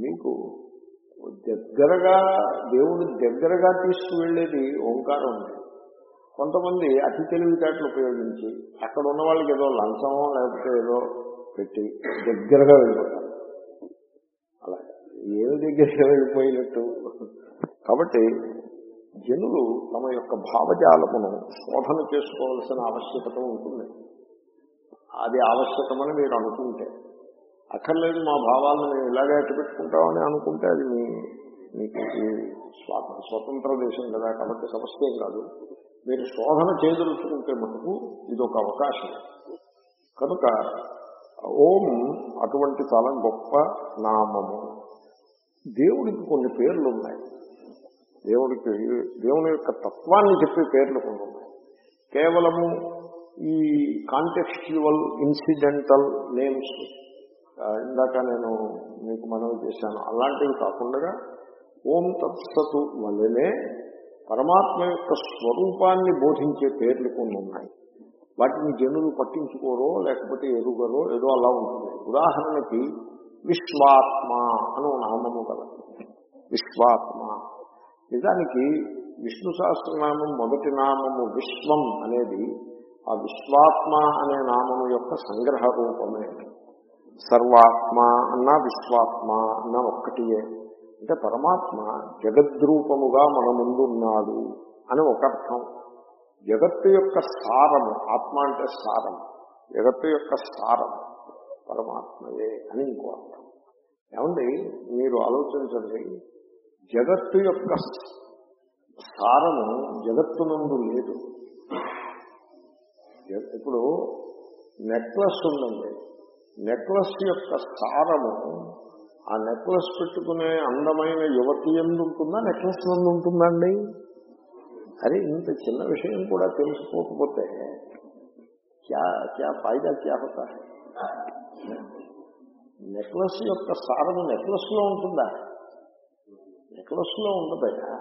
మీకు దగ్గరగా దేవుడు దగ్గరగా తీసుకువెళ్ళేది ఓంకారం ఉంది కొంతమంది అతి తెలివితేటలు ఉపయోగించి అక్కడ ఉన్న వాళ్ళకి ఏదో లంచమో లేకపోతే ఏదో పెట్టి దగ్గరగా వెళ్ళిపోతారు. అలా ఏమి దగ్గరగా వెళ్ళిపోయినట్టు? కాబట్టి జనులు తమ యొక్క భావజాలమును శోధన చేసుకోవాల్సిన ఆవశ్యకత ఉంటుంది. అది ఆవశ్యకమని మీరు అనుకుంటే అక్కర్లేదు మా భావాలను మేము ఇలాగే పెట్టుకుంటామని అనుకుంటే అది మీ మీకు స్వతంత్ర దేశం కదా కాబట్టి సమస్య ఏం కాదు. మీరు శోధన చేయదలుచుకుంటే మటుకు ఇది ఒక అవకాశం. కనుక ఓం అటువంటి చాలా గొప్ప నామము. దేవుడికి కొన్ని పేర్లు ఉన్నాయి. దేవుడికి దేవుని యొక్క తత్వాన్ని చెప్పే పేర్లు కొన్ని ఉన్నాయి. కేవలము ఈ కాంటెక్స్చువల్ ఇన్సిడెంటల్ నేమ్స్ ఇందాక నేను మీకు మనవి చేశాను. అలాంటివి కాకుండా ఓం తత్సతు వలనే పరమాత్మ యొక్క స్వరూపాన్ని బోధించే పేర్లు కొన్ని ఉన్నాయి. వాటిని జనులు పట్టించుకోరో లేకపోతే ఎరుగరో ఏదో అలా ఉంటుంది. ఉదాహరణకి విశ్వాత్మ అను నామము కలదు విశ్వాత్మ. నిజానికి విష్ణు సహస్రనామం మొదటి నామము విశ్వం అనేది ఆ విశ్వాత్మ అనే నామము యొక్క సంగ్రహ రూపమే. సర్వాత్మ అన్నా విశ్వాత్మ అన్న ఒక్కటియే. అంటే పరమాత్మ జగద్రూపముగా మన ముందు ఉన్నాడు అని ఒక అర్థం. జగత్తు యొక్క సారము ఆత్మ అంటే సారం. జగత్తు యొక్క సారం పరమాత్మయే అని ఇంకో అర్థం. ఏమండి? మీరు ఆలోచించండి. జగత్తు యొక్క సారము జగత్తునందు లేదు. ఇప్పుడు నెక్లెస్ ఉందండి. నెక్లెస్ యొక్క సారము ఆ నెక్లెస్ పెట్టుకునే అందమైన యువతి ఎందుంటుందా? నెక్లెస్ నందు ఉంటుందండి అరే ఇంత చిన్న విషయం కూడా తెలుసుకోకపోతే క్యా క్యా ఫైదా క్యా హోతా నెక్లెస్ యొక్క సారము నెక్లెస్లో ఉంటుందా? నెక్లెస్లో ఉండదయా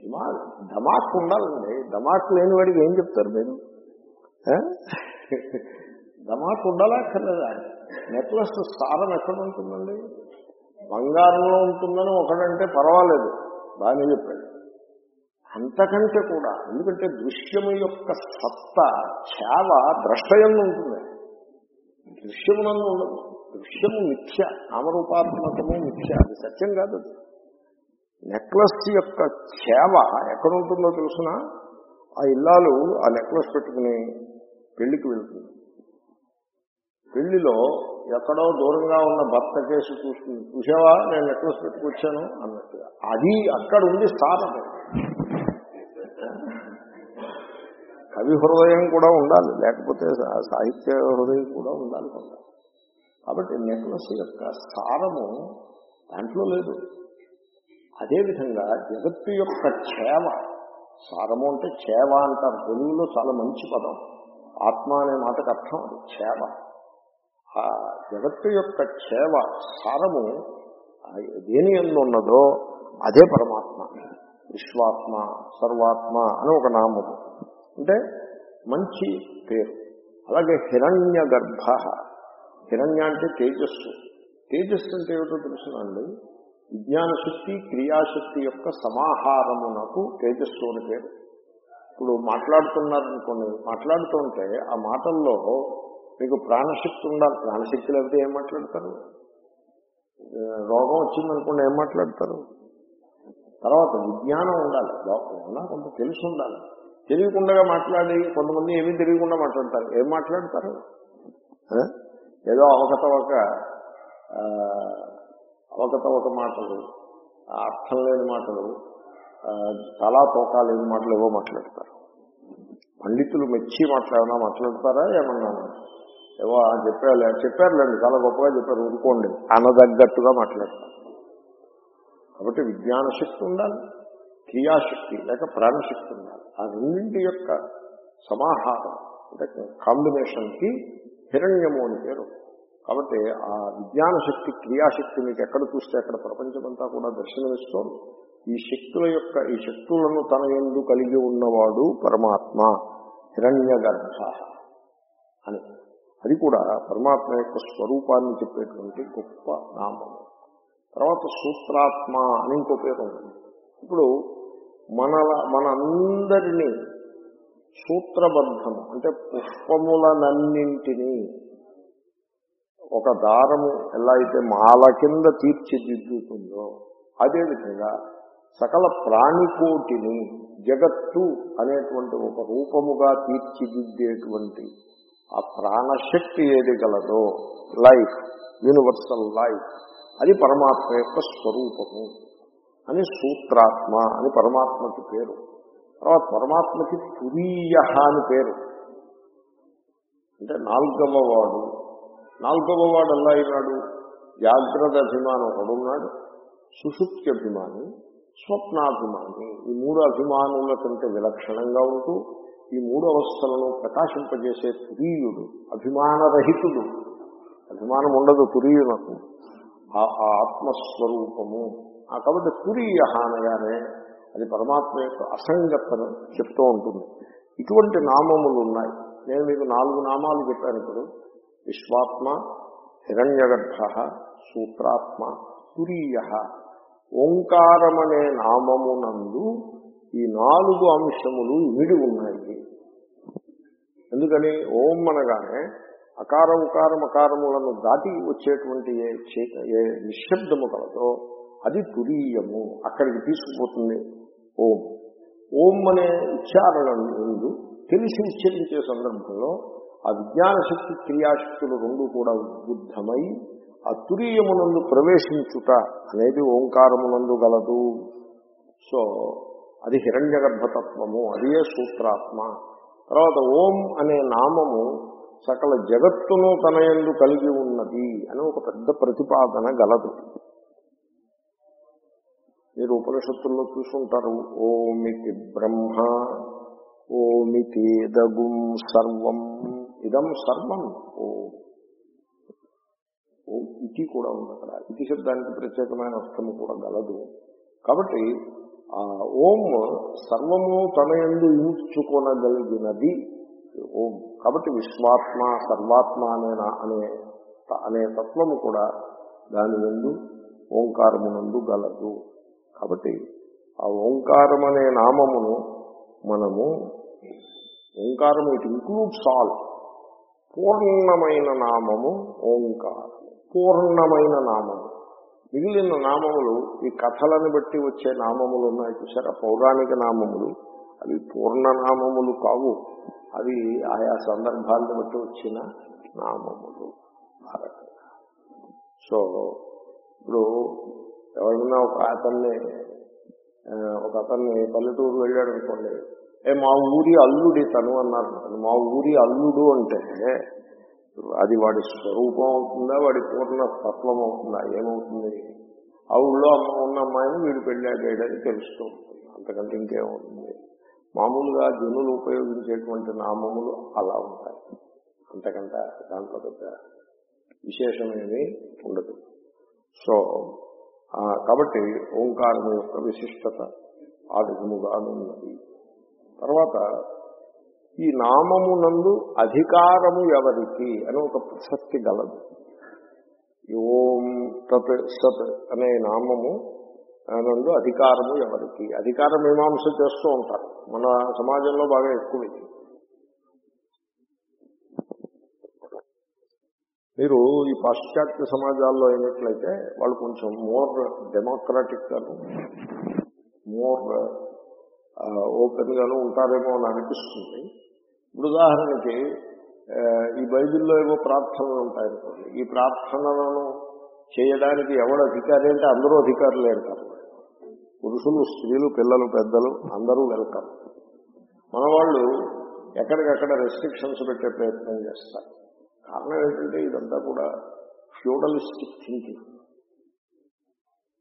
దిమాగ్ ధమాక్ ఉండాలండి. ధమాక్ లేని వాడికి ఏం చెప్తారు మీరు? ఆ? ధమాక్ ఉండాలా నెక్లెస్ సారం ఎక్కడ ఉంటుందండి బంగారంలో ఉంటుందని ఒకడంటే పర్వాలేదు బాగానే చెప్పాడు. అంతకంటే కూడా ఎందుకంటే దృశ్యము యొక్క సత్త ఛావ ద్రష్టయంలో ఉంటుంది. దృశ్యమునందు ఉండదు దృశ్యము మిథ్య నామరూపాత్మకము మిథ్య అది సత్యం కాదు అది. నెక్లెస్ యొక్క చేవ ఎక్కడ ఉంటుందో తెలుసిన? ఆ ఇల్లాలు ఆ నెక్లెస్ పెట్టుకుని పెళ్ళికి వెళ్తుంది. పెళ్ళిలో ఎక్కడో దూరంగా ఉన్న భర్త కేసు చూసుకుని చూసావా నేను నెక్లెస్ పెట్టుకొచ్చాను అన్నట్టుగా. అది అక్కడ ఉంది స్థానం. కవి హృదయం కూడా ఉండాలి. లేకపోతే సాహిత్య హృదయం కూడా ఉండాలి కొంత. కాబట్టి నెక్లెస్ యొక్క సారము దాంట్లో లేదు. అదేవిధంగా జగత్తు యొక్క క్షేమ సారము అంటే క్షేమ అంటారు. తెలుగులో చాలా మంచి పదం. ఆత్మ అనే మాటకు అర్థం అది చేవ ఆ జగత్తు యొక్క క్షేమ సారము దేని ఎందు ఉన్నదో అదే పరమాత్మ. విశ్వాత్మ సర్వాత్మ అని ఒక నామము. అంటే మంచి పేరు. అలాగే హిరణ్య గర్భ. హిరణ్య అంటే తేజస్సు. తేజస్సు అంటే ఏమిటో తెలుసునండి విజ్ఞానశక్తి క్రియాశక్తి యొక్క సమాహారమునకు తేజస్సు అని పేరు. ఇప్పుడు మాట్లాడుతున్నారనుకోండి మాట్లాడుతుంటే ఆ మాటల్లో మీకు ప్రాణశక్తి ఉండాలి. ప్రాణశక్తి లేకపోతే ఏం మాట్లాడతారు? రోగం వచ్చిందనుకోండి ఏం మాట్లాడతారు? తర్వాత విజ్ఞానం ఉండాలి. లోపల కొంత తెలిసి ఉండాలి. తెలియకుండా మాట్లాడి కొంతమంది ఏమీ తెలియకుండా మాట్లాడతారు. ఏం మాట్లాడతారు? ఏదో ఏదో అవకతవక అవకత అవకతవక మాటలు అర్థం లేని మాటలు చాలా తోకా లేని మాటలు ఏవో మాట్లాడతారు. పండితులు మెచ్చి మాట్లాడినా మాట్లాడతారా? ఏమన్నా ఏవో చెప్పారు చెప్పారులే చెప్పారులేండి చాలా గొప్పగా చెప్పారు ఊరుకోండి అనదగ్గట్టుగా మాట్లాడతారు. కాబట్టి విజ్ఞాన శక్తి ఉండాలి క్రియాశక్తి లేక ప్రాణశక్తి ఉండాలి. ఆ రెండింటి యొక్క సమాహారం అంటే కాంబినేషన్కి హిరణ్యము అని పేరు. కాబట్టి ఆ విజ్ఞాన శక్తి క్రియాశక్తి మీకు ఎక్కడ చూస్తే అక్కడ ప్రపంచమంతా కూడా దర్శనమిస్తోంది. ఈ శక్తుల యొక్క ఈ శక్తులను తన ఎందు కలిగి ఉన్నవాడు పరమాత్మ హిరణ్య గర్భ అని. అది కూడా పరమాత్మ యొక్క స్వరూపాన్ని చెప్పేటువంటి గొప్ప నామము తర్వాత సూత్రాత్మ అని ఇంకో పేరు ఉంది. ఇప్పుడు మన మనందరినీ సూత్రబద్ధము అంటే పుష్పములనన్నింటినీ ఒక దారము ఎలా అయితే మాల కింద తీర్చిదిద్దుతుందో అదేవిధంగా సకల ప్రాణికోటిని జగత్తు అనేటువంటి ఒక రూపముగా తీర్చిదిద్దేటువంటి ఆ ప్రాణశక్తి ఏది గలదో లైఫ్ యూనివర్సల్ లైఫ్ అది పరమాత్మ యొక్క స్వరూపము అని సూత్రాత్మ అని పరమాత్మకి పేరు. తర్వాత పరమాత్మకి తురీయ అని పేరు. అంటే నాలుగవ వాడు. నాలుగవ వాడు ఎలా అయినాడు? జాగ్రత్త అభిమానం ఒకడున్నాడు సుషుప్తి అభిమాని స్వప్నాభిమాని. ఈ మూడు అభిమానుల కంటే విలక్షణంగా ఉంటూ ఈ మూడు అవస్థలను ప్రకాశింపజేసే తురీయుడు అభిమానరహితుడు. అభిమానం ఉండదు తురీయునకు ఆ ఆత్మస్వరూపము. కాబట్టి తురీయ అనగానే అది పరమాత్మ యొక్క అసంగతను చెప్తూ ఉంటుంది. ఇటువంటి నామములు ఉన్నాయి నేను మీకు నాలుగు నామాలు చెప్పాను ఇప్పుడు. విశ్వాత్మ హిరణ్యగర్భ సూత్రాత్మ తురీయ ఓంకారమనే నామమునందు ఈ నాలుగు అంశములు ఇమిడి ఉన్నాయి. ఎందుకని? ఓం అనగానే అకార ఉకారం అకారములను దాటి వచ్చేటువంటి ఏ ఏ నిశ్శబ్దము కలదో అది తురీయము అక్కడికి తీసుకుపోతుంది ఓం. ఓం అనే ఉచ్చారణ ముందు తెలిసి ఉచ్చరించే సందర్భంలో ఆ విజ్ఞాన శక్తి క్రియాశక్తులు రెండు కూడా ఉద్బుద్ధమై ఆ తురీయమునందు ప్రవేశించుట అనేది ఓంకారమునందు గలదు. సో అది హిరణ్య గర్భతత్వము అదే సూత్రాత్మ. తర్వాత ఓం అనే నామము సకల జగత్తును తన ఎందు కలిగి ఉన్నది అని ఒక పెద్ద ప్రతిపాదన గలదు. మీరు ఉపనిషత్తుల్లో చూసుంటారు ఓమితి బ్రహ్మ ఓమితి దగుం సర్వం. ఇదం సర్వం ఓ. ఇది ఇతి కూడా ఉంది అక్కడ ఇతి శబ్దానికి ప్రత్యేకమైన అర్థము కూడా గలదు. కాబట్టి ఓం సర్వము తన ఎందు ఇముడ్చుకొనగలిగినది ఓం. కాబట్టి విశ్వాత్మ సర్వాత్మ అనే అనే అనే తత్వము కూడా దాని ఎందు ఓంకారమునందు గలదు. కాబట్టి ఆ ఓంకారం అనే నామమును మనము ఓంకారం ఇట్ ఇంక్లూడ్స్ ఆల్ పూర్ణమైన నామము ఓంకారం. పూర్ణమైన నామము. మిగిలిన నామములు ఈ కథలను బట్టి వచ్చే నామములు ఉన్నాయి చూసారా పౌరాణిక నామములు. అవి పూర్ణ నామములు కావు. అవి ఆయా సందర్భాలను బట్టి వచ్చిన నామములు. ఆ రకంగా సో ఇప్పుడు ఎవరైనా ఒక అతన్ని ఒక అతన్ని పల్లెటూరు వెళ్ళాడు అనుకోండి. ఏ మా ఊరి అల్లుడి తను అన్నారు. మా ఊరి అల్లుడు అంటే అది వాడి స్వరూపం అవుతుందా? వాడి పూర్ణ తత్వం అవుతుందా? ఏమవుతుంది? ఆ ఊళ్ళో అమ్మ ఉన్న అమ్మాయిని వీడు పెళ్ళాడేడని తెలుస్తూ ఉంటుంది. అంతకంటే ఇంకేమవుతుంది మామూలుగా జనులు ఉపయోగించేటువంటి నామములు అలా ఉంటాయి. అంతకంటే దాంట్లో పెద్ద విశేషమేమి ఉండదు. సో కాబట్టి ఓంకారం యొక్క విశిష్టత ఆ విధముగానున్నది. తర్వాత ఈ నామమునందు అధికారము ఎవరికి అని ఒక ప్రసక్తి గలదు. ఓం తత్ సత్ అనే నామము నందు అధికారము ఎవరికి. అధికార మీమాంస చేస్తూ ఉంటారు. మన సమాజంలో బాగా ఎక్కువ ఇది. మీరు ఈ పాశ్చాత్య సమాజాల్లో అయినట్లయితే వాళ్ళు కొంచెం మోర్ డెమోక్రాటిక్ గాను మోర్ ఓపెన్ గాను ఉంటారేమో అని అనిపిస్తుంది. ఇప్పుడు ఉదాహరణకి ఈ బైబిల్లో ఏవో ప్రార్థనలు ఉంటాయనుకోండి. ఈ ప్రార్థనలను చేయడానికి ఎవడు అధికారి అంటే అందరూ అధికారులే అంటారు. పురుషులు స్త్రీలు పిల్లలు పెద్దలు అందరూ వెళ్తారు మన వాళ్ళు ఎక్కడికక్కడ రెస్ట్రిక్షన్స్ పెట్టే ప్రయత్నం చేస్తారు. కారణం ఏంటంటే ఇదంతా కూడా feudalistic thinking.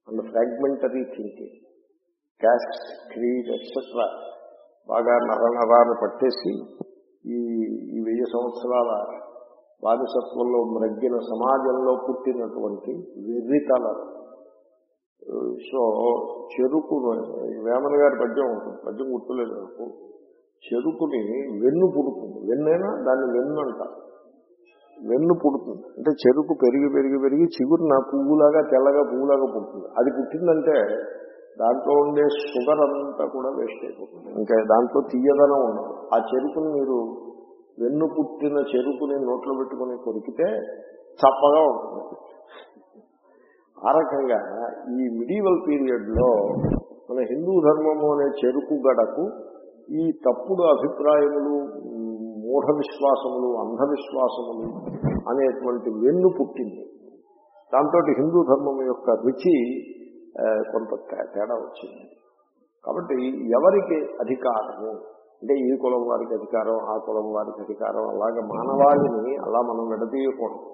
And fragmentary thinking. Caste creed etcetera బాగా నరనరాన్ని పట్టేసి ఈ ఈ వెయ్యి సంవత్సరాల బానిసత్వంలో మ్రగ్గిన సమాజంలో పుట్టినటువంటి వెర్రితనాలు సో చెరుకు వేమన గారి పద్యం ఉంటుంది పద్యం గుర్తులేదు నాకు. చెరుకుని వెన్ను పుడుతుంది. వెన్నైనా దాన్ని వెన్ను అంటారు వెన్ను పుడుతుంది. అంటే చెరుకు పెరిగి పెరిగి పెరిగి చిగురున పువ్వులాగా తెల్లగా పువ్వులాగా పుడుతుంది. అది పుట్టిందంటే దాంట్లో ఉండే షుగర్ అంతా కూడా వేస్ట్ అయిపోతుంది. ఇంకా దాంట్లో తీయదనం ఉండదు. ఆ చెరుకుని మీరు వెన్ను పుట్టిన చెరుకుని నోట్లో పెట్టుకుని కొరికితే చప్పగా ఉంటుంది. ఆ రకంగా ఈ మిడీవల్ పీరియడ్లో మన హిందూ ధర్మము అనే చెరుకు గడకు ఈ తప్పుడు అభిప్రాయములు మూఢ విశ్వాసములు అంధవిశ్వాసములు అనేటువంటి వెన్ను పుట్టింది. దాంతో హిందూ ధర్మం యొక్క రుచి కొంత తే- తేడా వచ్చింది. కాబట్టి ఎవరికి అధికారము? అంటే ఈ కులం వారికి అధికారం ఆ కులం వారికి అధికారం అలాగే మానవాళిని అలా మనం విడదీయకూడదు.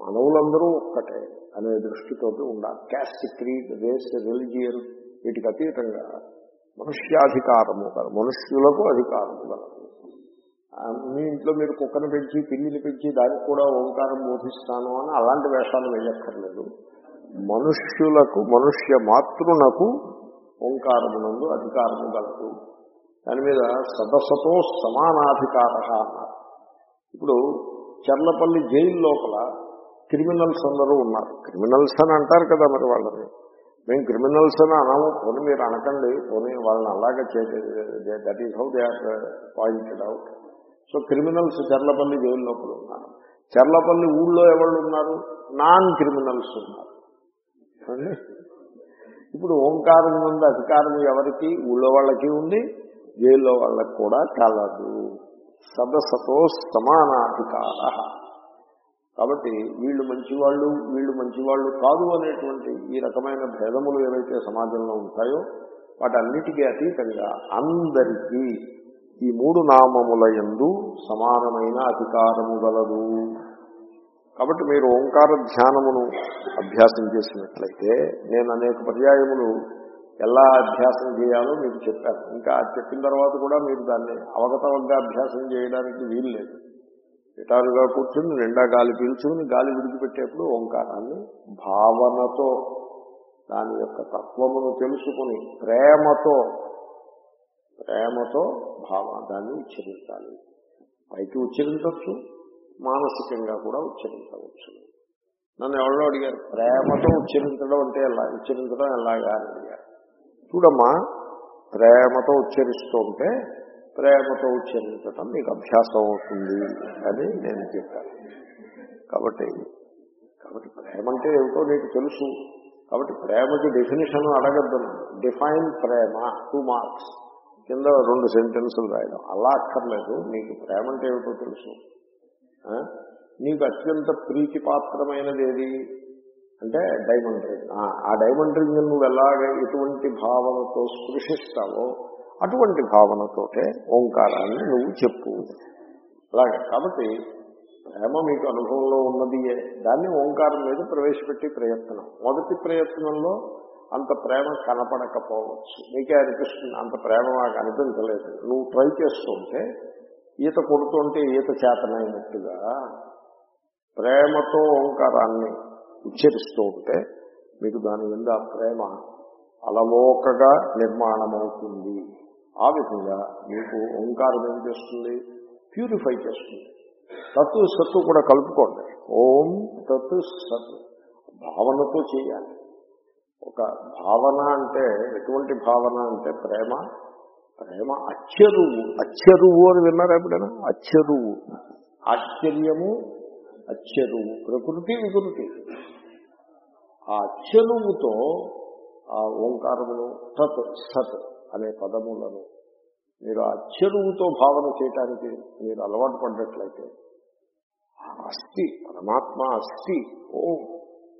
మానవులందరూ ఒక్కటే అనే దృష్టితో ఉండాలి. క్యాస్ట్ క్రీడ్ రేస్ రిలిజియన్ వీటికి అతీతంగా మనుష్యాధికారము కలదు మనుష్యులకు అధికారము కలదు మీ ఇంట్లో మీరు కుక్కను పెంచి పిల్లిని పెంచి దానికి కూడా ఓంకారం బోధిస్తాను అని అలాంటి వేషాలు వేయక్కర్లేదు. మనుష్యులకు మనుష్య మాతృనకు ఓంకారమునందు అధికారము గలదు దాని మీద సదసతో సమానాధికార అన్నారు. ఇప్పుడు చర్లపల్లి జైలు లోపల క్రిమినల్స్ అందరూ ఉన్నారు. క్రిమినల్స్ అని అంటారు కదా మరి వాళ్ళని. మేము క్రిమినల్స్ అని అనము పోనీ మీరు అనకండి పోనీ వాళ్ళని అలాగే that is how they are pointed out so criminals Cherlapally jail లోపల ఉన్నారు. చర్లపల్లి ఊళ్ళో ఎవరు ఉన్నారు? నాన్ క్రిమినల్స్ ఉన్నారు. ఇప్పుడు ఓంకారం నుండి అధికారం ఎవరికి? ఊళ్ళో వాళ్ళకి ఉంది జైల్లో వాళ్ళకి కూడా కలదు. సదసతో సమానాధికార కాబట్టి వీళ్ళు మంచివాళ్ళు వీళ్ళు మంచివాళ్ళు కాదు అనేటువంటి ఈ రకమైన భేదములు ఏవైతే సమాజంలో ఉంటాయో వాటన్నిటికీ అతీతంగా అందరికీ ఈ మూడు నామముల యందు సమానమైన అధికారము గలదు. కాబట్టి మీరు ఓంకార ధ్యానమును అభ్యాసం చేసినట్లయితే నేను అనేక పర్యాయములు ఎలా అభ్యాసం చేయాలో మీకు చెప్పాను. ఇంకా చెప్పిన తర్వాత కూడా మీరు దాన్ని అవగతవగ్గా అభ్యాసం చేయడానికి వీలు లేదు. నిటారుగా కూర్చుని నిండా గాలి పీల్చుకుని గాలి విడిచిపెట్టేప్పుడు ఓంకారాన్ని భావనతో దాని యొక్క తత్వమును తెలుసుకుని ప్రేమతో ప్రేమతో భావ దాన్ని ఉచ్చరించాలి. పైకి ఉచ్చరించవచ్చు మానసికంగా కూడా ఉచ్చరించవచ్చు. నన్ను ఎవరో అడిగారు ప్రేమతో ఉచ్చరించడం అంటే ఎలా? ఉచ్చరించడం ఎలాగా? అని అడిగారు. చూడమ్మా ప్రేమతో ఉచ్చరిస్తుంటే ప్రేమతో ఉచ్చరించడం మీకు అభ్యాసం అవుతుంది అని నేను చెప్పాను. కాబట్టి కాబట్టి ప్రేమ అంటే ఏమిటో నీకు తెలుసు. కాబట్టి ప్రేమకి డెఫినేషన్ అడగద్దు. డిఫైన్ ప్రేమ టూ మార్క్స్ కింద రెండు సెంటెన్సులు రాయడం. అలా అక్కర్లేదు. నీకు ప్రేమ అంటే ఏమిటో తెలుసు. నీకు అత్యంత ప్రీతిపాత్రమైనది ఏది అంటే డైమండ్ రింగ్. ఆ, డైమండ్ రింగ్ నువ్వు ఎలాగ ఎటువంటి భావనతో స్పృశిస్తావో అటువంటి భావనతోటే ఓంకారాన్ని నువ్వు చెప్పు. అలాగే కాబట్టి ప్రేమ మీకు అనుభవంలో ఉన్నదియే దాన్ని ఓంకారం మీద ప్రవేశపెట్టి ప్రయత్నం. మొదటి ప్రయత్నంలో అంత ప్రేమ కనపడకపోవచ్చు. మీకే అనిపిస్తుంది అంత ప్రేమ నాకు అనిపించలేదు. నువ్వు ట్రై చేస్తుంటే ఈత కొడుతుంటే ఈత చేతనైనట్టుగా ప్రేమతో ఓంకారాన్ని ఉచ్చరిస్తూ ఉంటే మీకు దాని మీద ఆ ప్రేమ అలవోకగా నిర్మాణమవుతుంది. ఆ విధంగా మీకు ఓంకారం ఏం చేస్తుంది? ప్యూరిఫై చేస్తుంది. తత్తు సత్తు కూడా కలుపుకోండి. ఓం తత్ సత్ భావనతో చేయాలి. ఒక భావన అంటే ఎటువంటి భావన అంటే ప్రేమ? ప్రేమ అచ్చరువు. అచ్చరువు అని విన్నారా ఎప్పుడైనా? అచ్చరువు. ఆశ్చర్యము అచ్చరువు. ప్రకృతి వికృతి. ఆ అచ్చరువుతో ఆ ఓంకారమును తత్ సత్ అనే పదములను మీరు ఆ అచ్చరువుతో భావన చేయటానికి మీరు అలవాటు పడ్డట్లయితే ఆ అస్థి పరమాత్మ అస్థి ఓ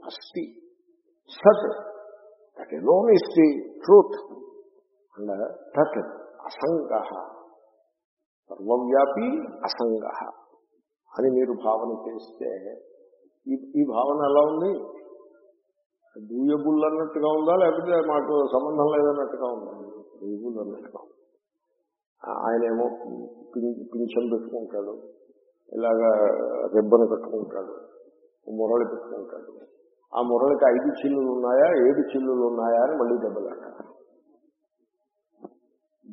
అస్థి సత్ that alone is the truth and తత్ అసంగ సర్వవ్యాపి అసంగ అని మీరు భావన చేస్తే ఈ భావన ఎలా ఉంది? దూయబుల్ అన్నట్టుగా ఉందా? లేకపోతే మాకు సంబంధం లేదన్నట్టుగా ఉందా? దూయబుల్ అన్నట్టుగా ఆయన ఏమో ఆయనేమో పెట్టుకుంటాడు. ఇలాగా రెబ్బను కట్టుకుంటాడు. మురళి పెట్టుకుంటాడు. ఆ మురళికి ఐదు చిల్లులు ఉన్నాయా? ఏడు చిల్లులు ఉన్నాయా? అని మళ్ళీ దెబ్బలాట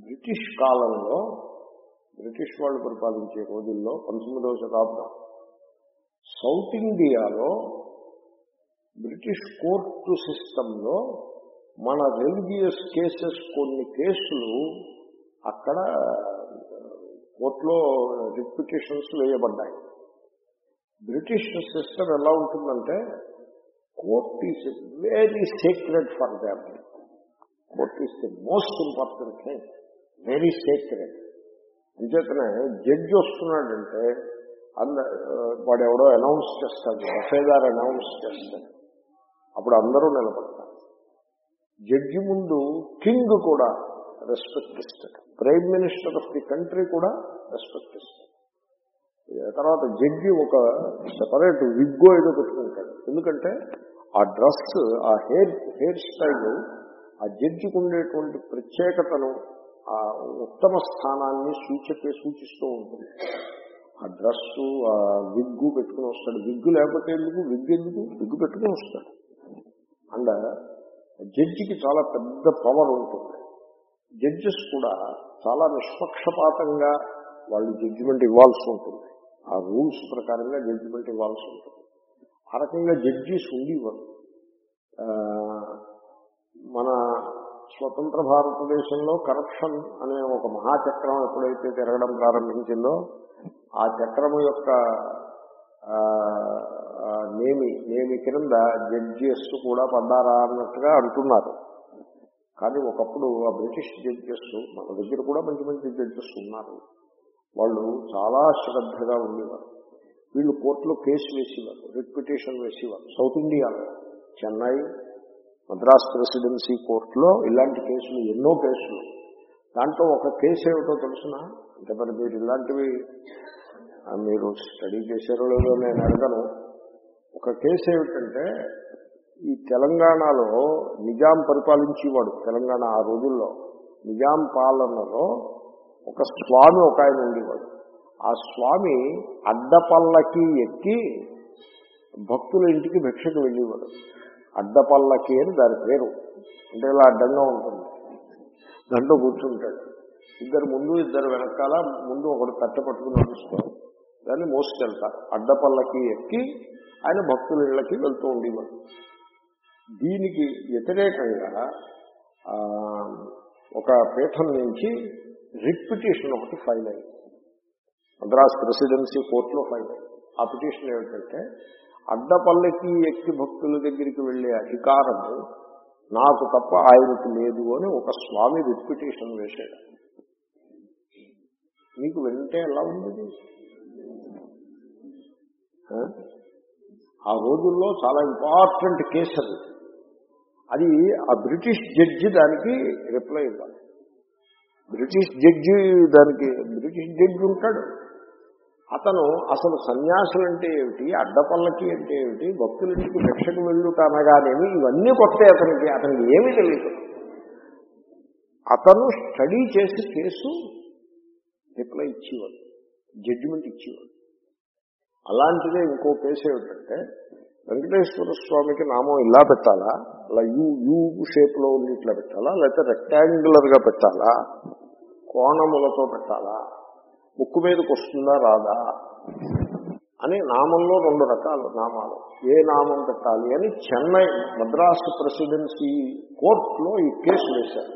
బ్రిటిష్ కాలంలో బ్రిటిష్ వాళ్ళు పరిపాలించే రోజుల్లో పంతొమ్మిదవ శతాబ్దం సౌత్ ఇండియాలో బ్రిటిష్ కోర్టు సిస్టంలో మన రిలీజియస్ కేసెస్ కొన్ని కేసులు అక్కడ కోర్టులో రిప్యుటేషన్స్ వేయబడ్డాయి. బ్రిటిష్ సిస్టమ్ ఎలా ఉంటుందంటే court is very secret for them. Court is the most important thing. Very secret అంచేతనే జడ్జి వస్తున్నాడంటే అంద వాడు ఎవడో అనౌన్స్ చేస్తాడు రఫేదార్ అనౌన్స్ చేస్తాడు. అప్పుడు అందరూ నిలబడతారు. జడ్జి ముందు కింగ్ కూడా రెస్పెక్ట్ ఇస్తాడు prime minister of the country కూడా రెస్పెక్ట్ ఇస్తాడు తర్వాత జడ్జి ఒక సెపరేట్ విగ్గో ఏదో పెట్టుకుంటాడు. ఎందుకంటే ఆ డ్రెస్ ఆ హెయిర్ హెయిర్ స్టైల్ ఆ జడ్జికి ఉండేటువంటి ప్రత్యేకతను ఆ ఉత్తమ స్థానాన్ని సూచితే సూచిస్తూ ఉంటుంది. ఆ డ్రస్సు ఆ విగ్గు పెట్టుకుని వస్తాడు. విగ్గు లేకపోతే ఎందుకు? విగ్గు ఎందుకు? విగ్గు పెట్టుకుని వస్తాడు. అండ్ జడ్జికి చాలా పెద్ద పవర్ ఉంటుంది. జడ్జెస్ కూడా చాలా నిష్పక్షపాతంగా వాళ్ళు జడ్జిమెంట్ ఇవ్వాల్సి ఉంటుంది. ఆ రూల్స్ ప్రకారంగా జడ్జిమెంట్ ఇవ్వాల్సి ఉంటుంది. ఆ రకంగా జడ్జీస్ ఉండేవారు. మన స్వతంత్ర భారతదేశంలో కరప్షన్ అనే ఒక మహాచక్రం ఎప్పుడైతే తిరగడం ప్రారంభించిందో ఆ చక్రము యొక్క నేమి నేమి క్రింద జడ్జెస్ కూడా పడ్డారా అన్నట్టుగా అంటున్నారు. కానీ ఒకప్పుడు ఆ బ్రిటిష్ జడ్జెస్ మన దగ్గర కూడా మంచి మంచి జడ్జెస్ ఉన్నారు. వాళ్ళు చాలా శ్రద్ధగా ఉండేవారు. వీళ్ళు కోర్టులో కేసు వేసేవారు రిప్యుటేషన్ వేసేవారు. సౌత్ ఇండియాలో చెన్నై మద్రాస్ ప్రెసిడెన్సీ కోర్టులో ఇలాంటి కేసులు ఎన్నో కేసులు. దాంట్లో ఒక కేసు ఏమిటో తెలుసిన? అంటే మరి మీరు ఇలాంటివి మీరు స్టడీ చేశారో లేదో నేను అడగను. ఒక కేసు ఏమిటంటే ఈ తెలంగాణలో నిజాం పరిపాలించేవాడు తెలంగాణ ఆ రోజుల్లో నిజాం పాలనలో ఒక స్వామి ఒక ఆయన ఉండేవాడు. ఆ స్వామి అడ్డపల్లకి ఎక్కి భక్తుల ఇంటికి భిక్షకు వెళ్ళేవాడు. అడ్డపల్లకి అని దాని పేరు. అంటే ఇలా అడ్డంగా ఉంటుంది. దాంట్లో కూర్చుంటాడు. ఇద్దరు ముందు ఇద్దరు వెనకాల ముందు ఒకడు కట్ట పట్టుకుని నడుస్తారు దాన్ని మోసుకెళ్తారు. అడ్డపల్లకి ఎక్కి ఆయన భక్తుల ఇళ్ళకి వెళ్తూ ఉండేవాడు దీనికి వ్యతిరేకంగా ఒక పీఠం నుంచి రిట్ పిటిషన్ ఒకటి ఫైల్ అయింది. మద్రాస్ ప్రెసిడెన్సీ కోర్టులో ఫైల్ అయింది. ఆ పిటిషన్ ఏమిటంటే అడ్డపల్లకి ఎక్కి భక్తుల దగ్గరికి వెళ్ళే అధికారము నాకు తప్ప ఆయనకు లేదు అని ఒక స్వామి రిట్ వేశాడు. మీకు వింటే ఎలా ఉంది ఆ? ఆ రోజుల్లో చాలా ఇంపార్టెంట్ కేసు అది. అది ఆ బ్రిటిష్ జడ్జి దానికి రిప్లై ఇవ్వాలి. బ్రిటిష్ జడ్జి దానికి బ్రిటిష్ జడ్జి ఉంటాడు. అతను అసలు సన్యాసులు అంటే ఏమిటి? అడ్డపల్లకి అంటే ఏమిటి? భక్తులకి భిక్షకు వెళ్ళుట అనగానేమి? ఇవన్నీ కొత్త అతనికి అతనికి ఏమీ తెలియదు. అతను స్టడీ చేసి కేసు రిప్లై ఇచ్చేవాడు జడ్జిమెంట్ ఇచ్చేవాడు. అలాంటిదే ఇంకో కేసు ఏమిటంటే వెంకటేశ్వర స్వామికి నామం ఇలా పెట్టాలా? అలా యూ యూ షేప్లో ఉండి ఇట్లా పెట్టాలా? లేకపోతే రెక్టాంగులర్గా పెట్టాలా? కోణములతో పెట్టాలా? ముక్కు మీదకి వస్తుందా రాదా? అని నామంలో రెండు రకాలు నామాలు. ఏ నామం పెట్టాలి అని చెన్నై మద్రాసు ప్రెసిడెన్సీ కోర్టులో ఈ కేసు వేశారు.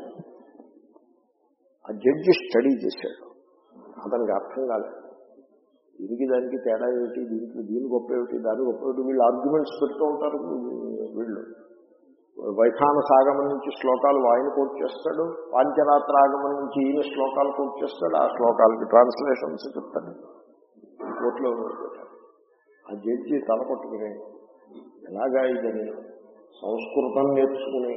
ఆ జడ్జి స్టడీ చేశాడు. అతనికి అర్థం కాలేదు. దీనికి దానికి తేడా ఏమిటి? దీనికి దీని గొప్ప ఏమిటి? దాని గొప్ప ఏమిటి? వీళ్ళు ఆర్గ్యుమెంట్స్ పెడుతూ ఉంటారు వీళ్ళు. వైఖాన సాగమం నుంచి శ్లోకాలు ఆయన కోట్ చేస్తాడు పాంచరాత్రాగమం నుంచి ఈయన శ్లోకాలు కోట్ చేస్తాడు ఆ శ్లోకాలకి ట్రాన్స్లేషన్స్ చెప్తాడు. కోట్లో ఆ జడ్జి తలపట్టుకుని ఎలాగా ఇదని సంస్కృతం నేర్చుకుని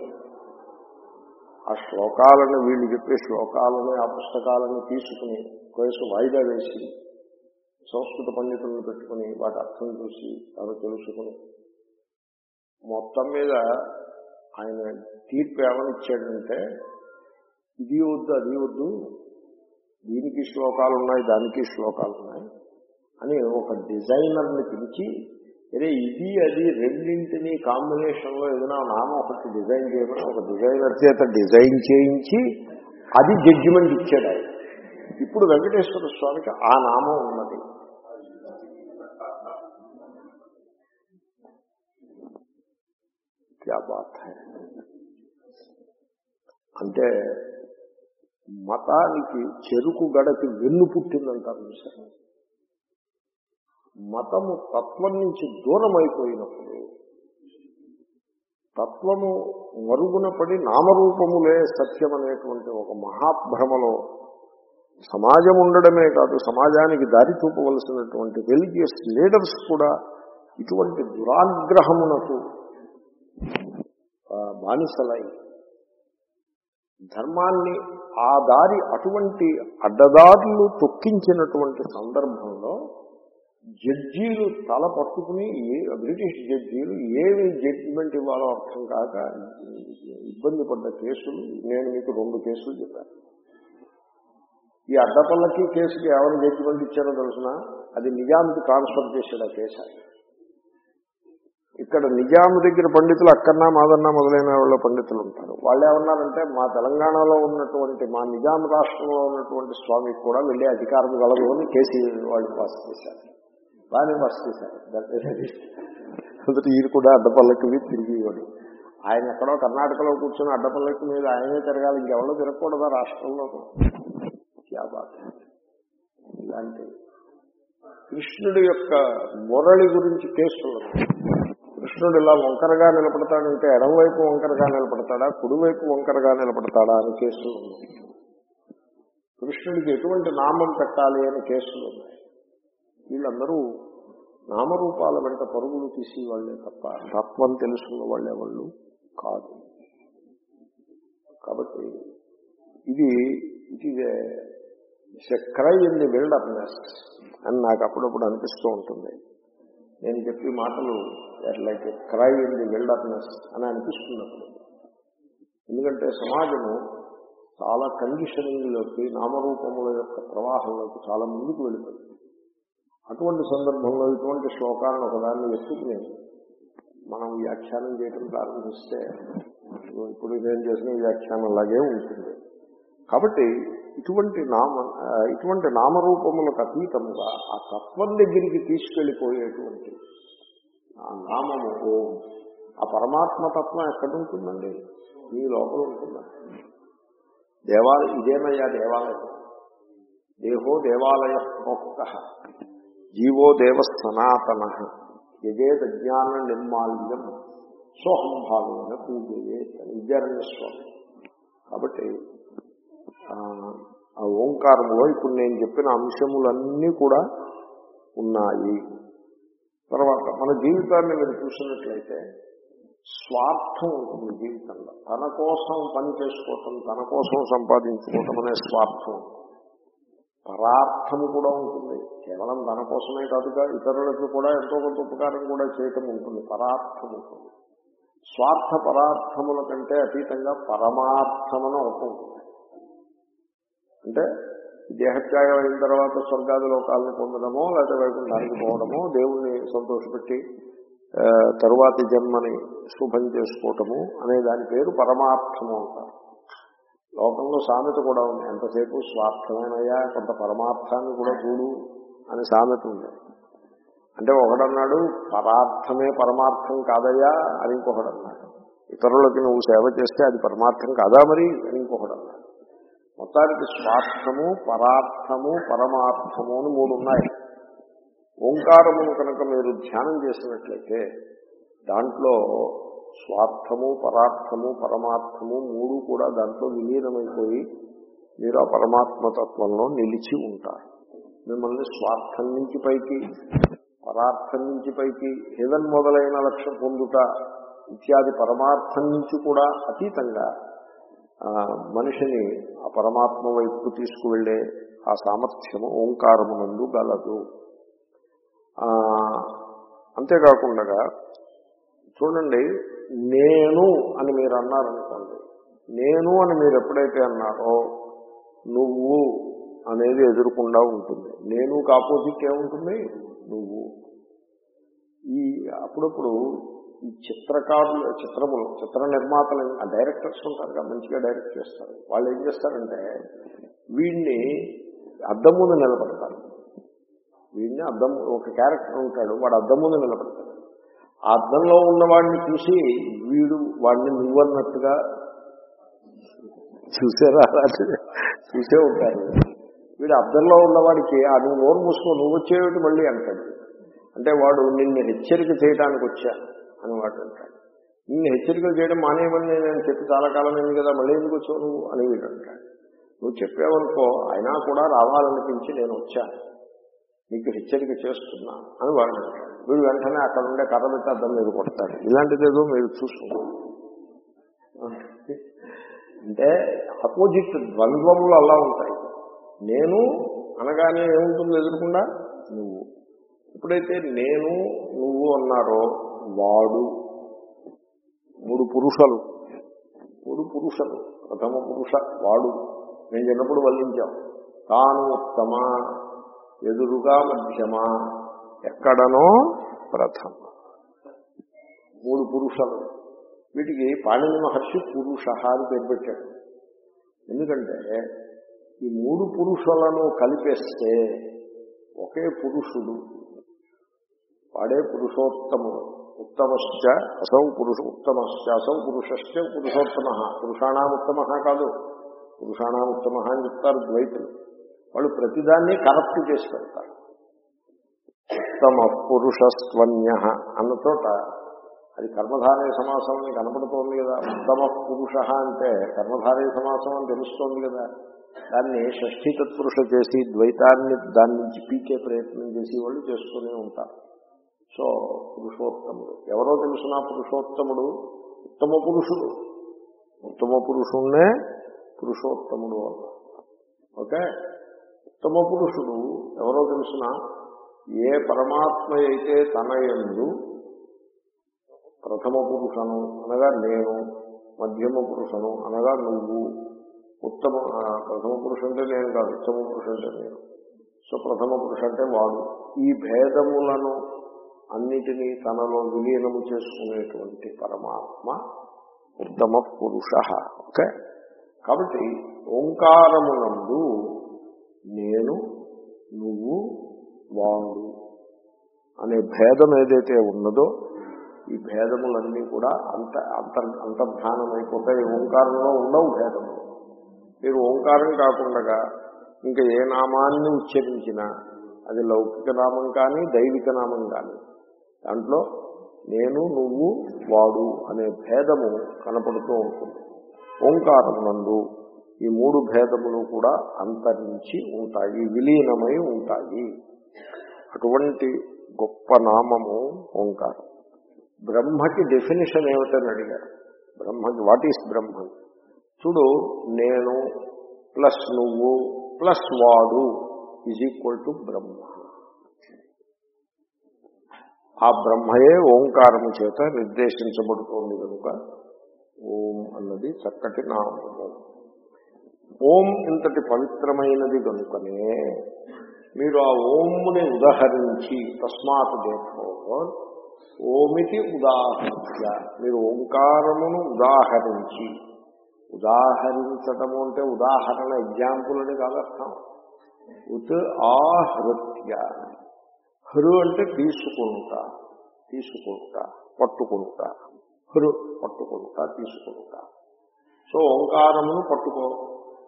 ఆ శ్లోకాలను వీళ్ళు చెప్పే శ్లోకాలను ఆ పుస్తకాలను తీసుకుని కేసు వాయిదా వేసి సంస్కృత పండితులను పెట్టుకుని వాటి అర్థం చూసి తాను తెలుసుకుని మొత్తం మీద ఆయన తీర్పు ఏమనిచ్చాడంటే ఇది వద్దు అది వద్దు దీనికి శ్లోకాలు ఉన్నాయి దానికి శ్లోకాలు ఉన్నాయి అని ఒక డిజైనర్ని పిలిచి అరే ఇది అది రెండింటినీ కాంబినేషన్లో ఏదైనా నామం ఒకటి డిజైన్ చేయమని ఒక డిజైనర్ చేత డిజైన్ చేయించి అది జడ్జిమెంట్ ఇచ్చాడు ఆయన. ఇప్పుడు వెంకటేశ్వర స్వామికి ఆ నామం ఉన్నది. క్యా బాత్ హై? అంటే మతానికి చెరుకు గడకి వెన్ను పుట్టిందంటారు చూసారు మతము తత్వం నుంచి దూరం అయిపోయినప్పుడు తత్వము మరుగున పడి నామరూపములే సత్యం అనేటువంటి ఒక మహాభ్రమలో సమాజం ఉండడమే కాదు సమాజానికి దారి చూపవలసినటువంటి రిలీజియస్ లీడర్స్ కూడా ఇటువంటి దురాగ్రహమునకు బానిసలై ధర్మాన్ని ఆ దారి అటువంటి అడ్డదారులు తొక్కించినటువంటి సందర్భంలో జడ్జీలు తల పట్టుకుని బ్రిటిష్ జడ్జీలు ఏమి జడ్జిమెంట్ ఇవ్వాలో అర్థం కాక ఇబ్బంది పడ్డ కేసులు నేను మీకు రెండు కేసులు చెప్పాను. ఈ అడ్డపల్లకి కేసుకి ఎవరు జడ్జిమెంట్ ఇచ్చారో తెలుసిన? అది నిజానికి ట్రాన్స్ఫర్ చేశాడు ఆ కేసు ఇక్కడ నిజాం దగ్గర పండితులు అక్కన్నా మాదన్నా మొదలైన వాళ్ళ పండితులు ఉంటారు. వాళ్ళు ఏమన్నారంటే మా తెలంగాణలో ఉన్నటువంటి మా నిజాం రాష్ట్రంలో ఉన్నటువంటి స్వామికి కూడా వెళ్ళే అధికారం కలదు అని కేసీఆర్ వాళ్ళు పాస్ చేశారు. బాగానే పాస్ చేశారు. అందుకే ఈయన కూడా అడ్డపల్లకి తిరిగి ఇవ్వడు. ఆయన ఎక్కడో కర్ణాటకలో కూర్చొని అడ్డపల్లకి మీద ఆయనే తిరగాలి. ఇంకెవరో తిరగకూడదా రాష్ట్రంలో. ఇలాంటి కృష్ణుడి యొక్క మురళి గురించి కేసులు. కృష్ణుడు ఇలా వంకరగా నిలబడతాడంటే ఎడమవైపు వంకరగా నిలబడతాడా? కుడివైపు వంకరగా నిలబడతాడా అని కేసులు ఉన్నాయి. కృష్ణుడికి ఎటువంటి నామం పెట్టాలి అని కేసులు ఉన్నాయి. వీళ్ళందరూ నామరూపాల వెంట పరుగులు తీసి వాళ్ళే తప్ప తత్వం తెలుసుకున్న వాళ్ళే వాళ్ళు కాదు. కాబట్టి ఇది it is a cry in the wilderness అని నాకు అప్పుడప్పుడు అనిపిస్తూ ఉంటుంది. నేను చెప్పే మాటలు like cry in the wilderness అని అనిపిస్తున్నప్పుడు. ఎందుకంటే సమాజము చాలా కండిషనింగ్లోకి నామరూపముల యొక్క ప్రవాహంలోకి చాలా ముందుకు వెళ్ళిపోయింది. అటువంటి సందర్భంలో ఇటువంటి శ్లోకాలను ఒకదాన్ని ఎత్తుకుని మనం వ్యాఖ్యానం చేయడం ప్రారంభిస్తే ఇప్పుడు నేను చేసిన వ్యాఖ్యానం అలాగే ఉంటుంది. కాబట్టి ఇటువంటి నామ ఇటువంటి నామరూపములకు అతీతముగా ఆ తత్వం దగ్గరికి తీసుకెళ్ళిపోయేటువంటి ఆ నామము ఓం. ఆ పరమాత్మ తత్వం ఎక్కడ ఉంటుందండి మీ లోపల ఉంటుందండి దేవాలయ ఇదేమయ్యా దేవాలయం. దేహో దేవాలయ ప్రోక్త. జీవో దేవ సనాతన. యజేత జ్ఞాన నిర్మాల్యం సోహం భావేన పూజయే విద్యారణ్య స్వామి. కాబట్టి ఆ, ఓంకారంలో ఇప్పుడు నేను చెప్పిన అంశములన్నీ కూడా ఉన్నాయి. తర్వాత మన జీవితాన్ని మీరు చూసినట్లయితే స్వార్థం ఉంటుంది జీవితంలో. తన కోసం పని చేసుకోవటం తన కోసం సంపాదించుకోవటం అనే స్వార్థం. పరార్థము కూడా ఉంటుంది. కేవలం తన కోసమే కాదుగా ఇతరులకు కూడా ఎంతో కొంత ఉపకారం కూడా చేయటం ఉంటుంది. పరార్థం ఉంటుంది. స్వార్థ పరార్థముల కంటే అతీతంగా పరమార్థమని ఒకటి ఉంటుంది. అంటే దేహత్యాగం అయిన తర్వాత స్వర్గాది లోకాలను పొందడమో లేకపోతే వైకుంఠానికి పోవడమో దేవుణ్ణి సంతోషపెట్టి తరువాతి జన్మని శుభం చేసుకోవటము అనే దాని పేరు పరమార్థము అంటారు. లోకంలో సామెత కూడా ఉంది. ఎంతసేపు స్వార్థమేనయ్యా కొంత పరమార్థాన్ని కూడా చూడు అని సామెత ఉంది. అంటే ఒకడన్నాడు పరార్థమే పరమార్థం కాదయ్యా అని ఇంకొకడు అన్నాడు. ఇతరులకి నువ్వు సేవ చేస్తే అది పరమార్థం కాదా మరి? అని ఇంకొకడు అన్నాడు. మొత్తానికి స్వార్థము పరార్థము పరమార్థము అని మూడు ఉన్నాయి. ఓంకారమును కనుక మీరు ధ్యానం చేసినట్లయితే దాంట్లో స్వార్థము పరార్థము పరమార్థము మూడు కూడా దాంట్లో విలీనమైపోయి మీరు ఆ పరమాత్మతత్వంలో నిలిచి ఉంటారు. మిమ్మల్ని స్వార్థం నుంచి పైకి పరార్థం నుంచి పైకి హేవన్ మొదలైన లక్ష్యం పొందుట ఇత్యాది పరమార్థం నుంచి కూడా అతీతంగా మనిషిని ఆ పరమాత్మ వైపు తీసుకువెళ్ళే ఆ సామర్థ్యము ఓంకారమునందు గలదు. అంతేకాకుండా చూడండి నేను అని మీరు అన్నారనుకోండి నేను అని మీరు ఎప్పుడైతే అన్నారో నువ్వు అనేది ఎదురకుండా ఉంటుంది. నేను కాపోజిట్ ఏముంటుంది నువ్వు. ఈ అప్పుడప్పుడు ఈ చిత్రకారులు చిత్రములు చిత్ర నిర్మాతలు ఆ డైరెక్టర్స్ ఉంటారు కదా మంచిగా డైరెక్ట్ చేస్తారు. వాళ్ళు ఏం చేస్తారంటే వీడిని అద్దం ముందు నిలబడతారు. వీడిని అద్దం ఒక క్యారెక్టర్ ఉంటాడు వాడు అద్దం ముందు నిలబడతాడు. ఆ అద్దంలో ఉన్నవాడిని చూసి వీడు వాడిని నువ్వన్నట్టుగా చూసారా? చూసే ఉంటారు. వీడు అద్దంలో ఉన్నవాడికి ఆ నువ్వు నోరు మూసుకో నువ్వు వచ్చేవిటి మళ్ళీ అంటాడు. అంటే వాడు నిన్ను హెచ్చరిక చేయడానికి వచ్చాను అని వాడు అంటాడు నిన్ను హెచ్చరికలు చేయడం మానేయమని నేను చెప్పి చాలా కాలం అయింది కదా మళ్ళీ ఎందుకు వచ్చావు నువ్వు? అని వీడు అంటాడు నువ్వు చెప్పావనుకో అయినా కూడా రావాలనిపించి నేను వచ్చాను నీకు హెచ్చరిక చేస్తున్నా అని వాడు అంటాడు వీడు వెంటనే అక్కడ ఉండే కర్ర పెట్టి అద్దం మీద కొడతాడు. ఇలాంటిదేదో మీరు చూసుకున్నారు అంటే అపోజిట్ ద్వంద్వములు అలా ఉంటాయి. నేను అనగానే ఏముంటుంది ఎదురకుండా? నువ్వు. ఎప్పుడైతే నేను నువ్వు అన్నారో వాడు మూడు పురుషులు. మూడు పురుషులు. ప్రథమ పురుష వాడు. నేను చిన్నప్పుడు వల్లించాం. తాను ఉత్తమ ఎదురుగా మధ్యమ ఎక్కడనో ప్రథమ. మూడు పురుషలు. వీటికి పాణిని మహర్షి పురుష అని పేరు పెట్టాడు. ఎందుకంటే ఈ మూడు పురుషులను కలిపేస్తే ఒకే పురుషుడు వాడే పురుషోత్తముడు. ఉత్తమశ్చ అసౌ పురుష ఉత్తమశ్చ అసౌ పురుషశ్చ పురుషోత్తమ. పురుషాణాముత్తమ కాదు. పురుషాణాముత్తమ అని చెప్తారు ద్వైతులు. వాళ్ళు ప్రతిదాన్ని కరప్ట్ చేసి పెడతారు. ఉత్తమ పురుషస్వన్య అన్న చోట అది కర్మధారయ సమాసం అని కనపడుతోంది కదా. ఉత్తమ పురుష అంటే కర్మధారయ సమాసం అని తెలుస్తోంది కదా. దాన్ని షష్ఠీ తత్పురుష చేసి ద్వైతాన్ని దాని నుంచి పీకే ప్రయత్నం చేసి వాళ్ళు చేస్తూనే ఉంటారు. సో పురుషోత్తముడు. ఎవరో తెలుసిన పురుషోత్తముడు? ఉత్తమ పురుషుడు. ఉత్తమ పురుషుణ్ణే పురుషోత్తముడు అన్నారు ఓకే? ఉత్తమ పురుషుడు ఎవరో తెలుసిన? ఏ పరమాత్మ అయితే తన ఎందు ప్రథమ పురుషను అనగా నేను మధ్యమ పురుషను అనగా నువ్వు ఉత్తమ ప్రథమ పురుషు అంటే నేను కాదు ఉత్తమ పురుషు అంటే నేను. సో ప్రథమ పురుషు అంటే వాడు. ఈ భేదములను అన్నిటినీ తనలో విలీనము చేసుకునేటువంటి పరమాత్మ ఉత్తమ పురుష. ఓకే? కాబట్టి ఓంకారమునందు నేను నువ్వు వాడు అనే భేదం ఏదైతే ఉన్నదో ఈ భేదములన్నీ కూడా అంత అంతర్ అంతర్ధానమైపోతాయి. ఓంకారంలో ఉండవు భేదములు. మీరు ఓంకారం కాకుండా ఇంకా ఏ నామాన్ని ఉచ్చరించినా అది లౌకిక నామం కానీ దైవిక నామం కానీ దాంట్లో నేను నువ్వు వాడు అనే భేదము కనపడుతూ ఉంటుంది. ఓంకారం నందు ఈ మూడు భేదములు కూడా అంతరించి ఉంటాయి విలీనమై ఉంటాయి. అటువంటి గొప్ప నామము ఓంకారం. బ్రహ్మకి డెఫినేషన్ ఏమిటని అడిగారు. బ్రహ్మకి వాట్ ఈస్ బ్రహ్మ? చూడు నేను ప్లస్ నువ్వు ప్లస్ వాడు ఈజ్ ఈక్వల్ టు బ్రహ్మ. ఆ బ్రహ్మయే ఓంకారము చేత నిర్దేశించబడుతోంది కనుక ఓం అన్నది చక్కటి నామము. ఓం ఇంతటి పవిత్రమైనది కనుకనే మీరు ఆ ఓంని ఉదాహరించి తస్మాత్ దేహో ఓమితి ఉదాహరించ మీరు ఓంకారమును ఉదాహరించి ఉదాహరించటము అంటే ఉదాహరణ ఎగ్జాంపుల్ అని కాదు అర్థం ఉత్ ఆహృత్య. హృ అంటే తీసుకుంటా తీసుకుంటా పట్టుకుంటా. హృ పట్టుకుంటా తీసుకుంటా. సో ఓంకారమును పట్టుకో.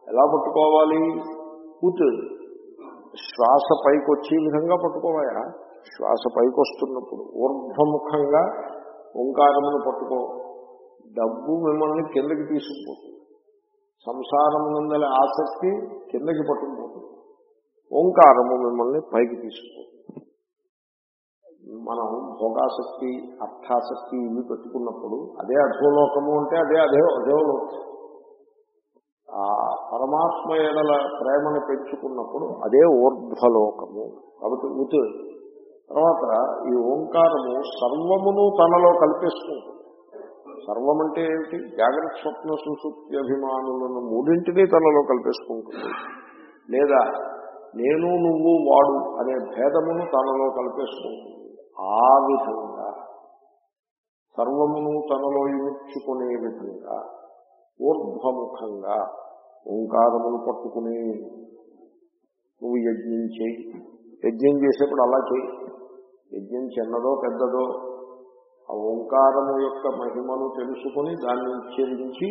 ఎలా పట్టుకోవాలి? కూతురు శ్వాస పైకి వచ్చే విధంగా పట్టుకోవాయా శ్వాస పైకి వస్తున్నప్పుడు ఊర్ధ్వముఖంగా ఓంకారమును పట్టుకో. డబ్బు మిమ్మల్ని కిందకి తీసుకుపోతుంది. సంసారం నందల ఆసక్తి కిందకి పట్టుకుపోతుంది. ఓంకారము మిమ్మల్ని పైకి తీసుకుపోతుంది. మనం భోగాసక్తి అర్థాసక్తి ఇవి పెట్టుకున్నప్పుడు అదే అధోలోకము అంటే అదే అదే అధోలోకం. ఆ పరమాత్మ ఎడల ప్రేమను పెంచుకున్నప్పుడు అదే ఊర్ధ్వలోకము. కాబట్టి ఉత్ తర్వాత ఈ ఓంకారము సర్వమును తనలో కల్పిస్తుంది సర్వం అంటే ఏమిటి? జాగ్రత్త స్వప్న సుశుక్తి అభిమానులను మూడింటినీ తనలో కల్పేసుకుంటుంది. లేదా నేను నువ్వు వాడు అనే భేదమును తనలో కల్పేసుకుంటుంది. ఆ విధంగా సర్వమును తనలో ఇముచ్చుకునే విధంగా ఊర్ధ్వముఖంగా ఓంకారమును పట్టుకుని నువ్వు యజ్ఞం చేయి. యజ్ఞం చేసేప్పుడు అలా చేయి. యజ్ఞం చిన్నదో పెద్దదో ఆ ఓంకారము యొక్క మహిమను తెలుసుకుని దాన్ని ఉచ్చరించి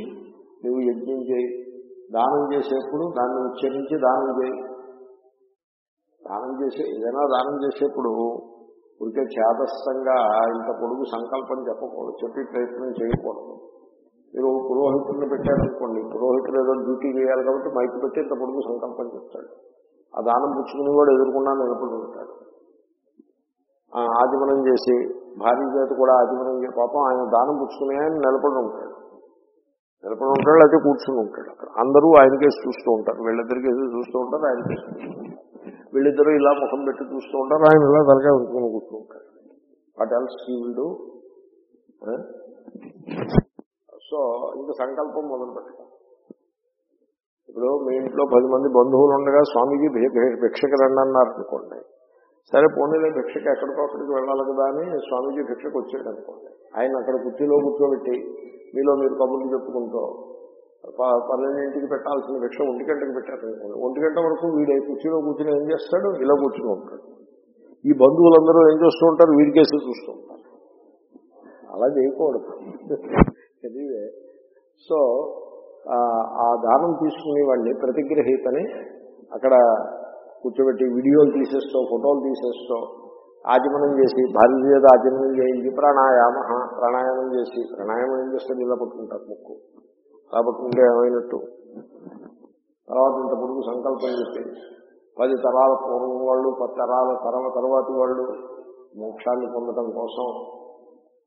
నువ్వు యజ్ఞం చేయి. దానం చేసేప్పుడు దాన్ని ఉచ్చరించి దానం చేయి. దానం చేసే ఏదైనా దానం చేసేప్పుడు ఉరికే చేదస్థంగా ఇంత పొడుగు సంకల్పం చెప్పకూడదు చెప్పి ప్రయత్నం చేయకూడదు. మీరు పురోహితుడిని పెట్టారనుకోండి పురోహితుడు ఏదో డ్యూటీ చేయాలి కాబట్టి మైకి పెట్టి ఇంత పొడుగు సంకల్పం చెప్తాడు. ఆ దానం పుచ్చుకుని కూడా ఎదుర్కొన్నా నిలబడి ఉంటాడు. ఆ, చేసి భార్య చేత కూడా ఆదిమనం చేసి పాపం ఆయన దానం పుచ్చుకునే ఆయన నిలబడి ఉంటాడు. నిలబడి ఉంటాడు అయితే కూర్చుని ఉంటాడు. అక్కడ అందరూ ఆయన కేసు చూస్తూ ఉంటారు. వీళ్ళిద్దరి కేసు చూస్తూ ఉంటారు ఆయన కేసు వీళ్ళిద్దరూ ఇలా ముఖం పెట్టి చూస్తూ ఉంటారు ఆయన ఇలా తలకాయ ఉంచుకుని కూర్చుని ఉంటాడు. వాట్ ఎల్స్ హీ సో ఇంకా సంకల్పం మొదలు పెట్టడం ఇప్పుడు మీ ఇంట్లో పది మంది బంధువులు ఉండగా స్వామీజీ భిక్షకు రండి అన్నారు అనుకోండి సరే పోనీలే భిక్షకి ఎక్కడికో అక్కడికి వెళ్ళాలి కదా అని స్వామీజీ భిక్షకు వచ్చాడు అనుకోండి. ఆయన అక్కడ కుర్చీలో కూర్చోబెట్టి మీలో మీరు కబుర్లు చెప్పుకుంటూ పన్నెండింటికి పెట్టాల్సిన భిక్ష ఒంటి గంటకి పెట్టారనుకోండి ఒంటి గంట వరకు వీడు కుర్చీలో కూర్చుని ఏం చేస్తాడు? ఇలా కూర్చుని ఉంటాడు. ఈ బంధువులందరూ ఏం చేస్తూ ఉంటారు? వీడికేసి చూస్తూ ఉంటారు. అలా చేయకూడదు. ఎనీవే సో ఆ, ఆ దానం తీసుకునే వాడిని ప్రతిగ్రహీతని అక్కడ కూర్చోబెట్టి వీడియోలు తీసేస్తూ ఫోటోలు తీసేస్తూ ఆచమనం చేసి భార్య చేత ఆచమనం చేయించి ప్రాణాయామ ప్రాణాయామం చేసి ప్రాణాయామం ఏం చేస్తే నీళ్ళ పట్టుకుంటారు ముక్కు. కాబట్టి పట్టుకుంటే ఏమైనట్టు? తర్వాత ఇంత పొడుగు సంకల్పం చెప్పి పది తరాల పూర్వం వాళ్ళు పది తరాల తరవ తర్వాతి వాళ్ళు మోక్షాన్ని పొందడం కోసం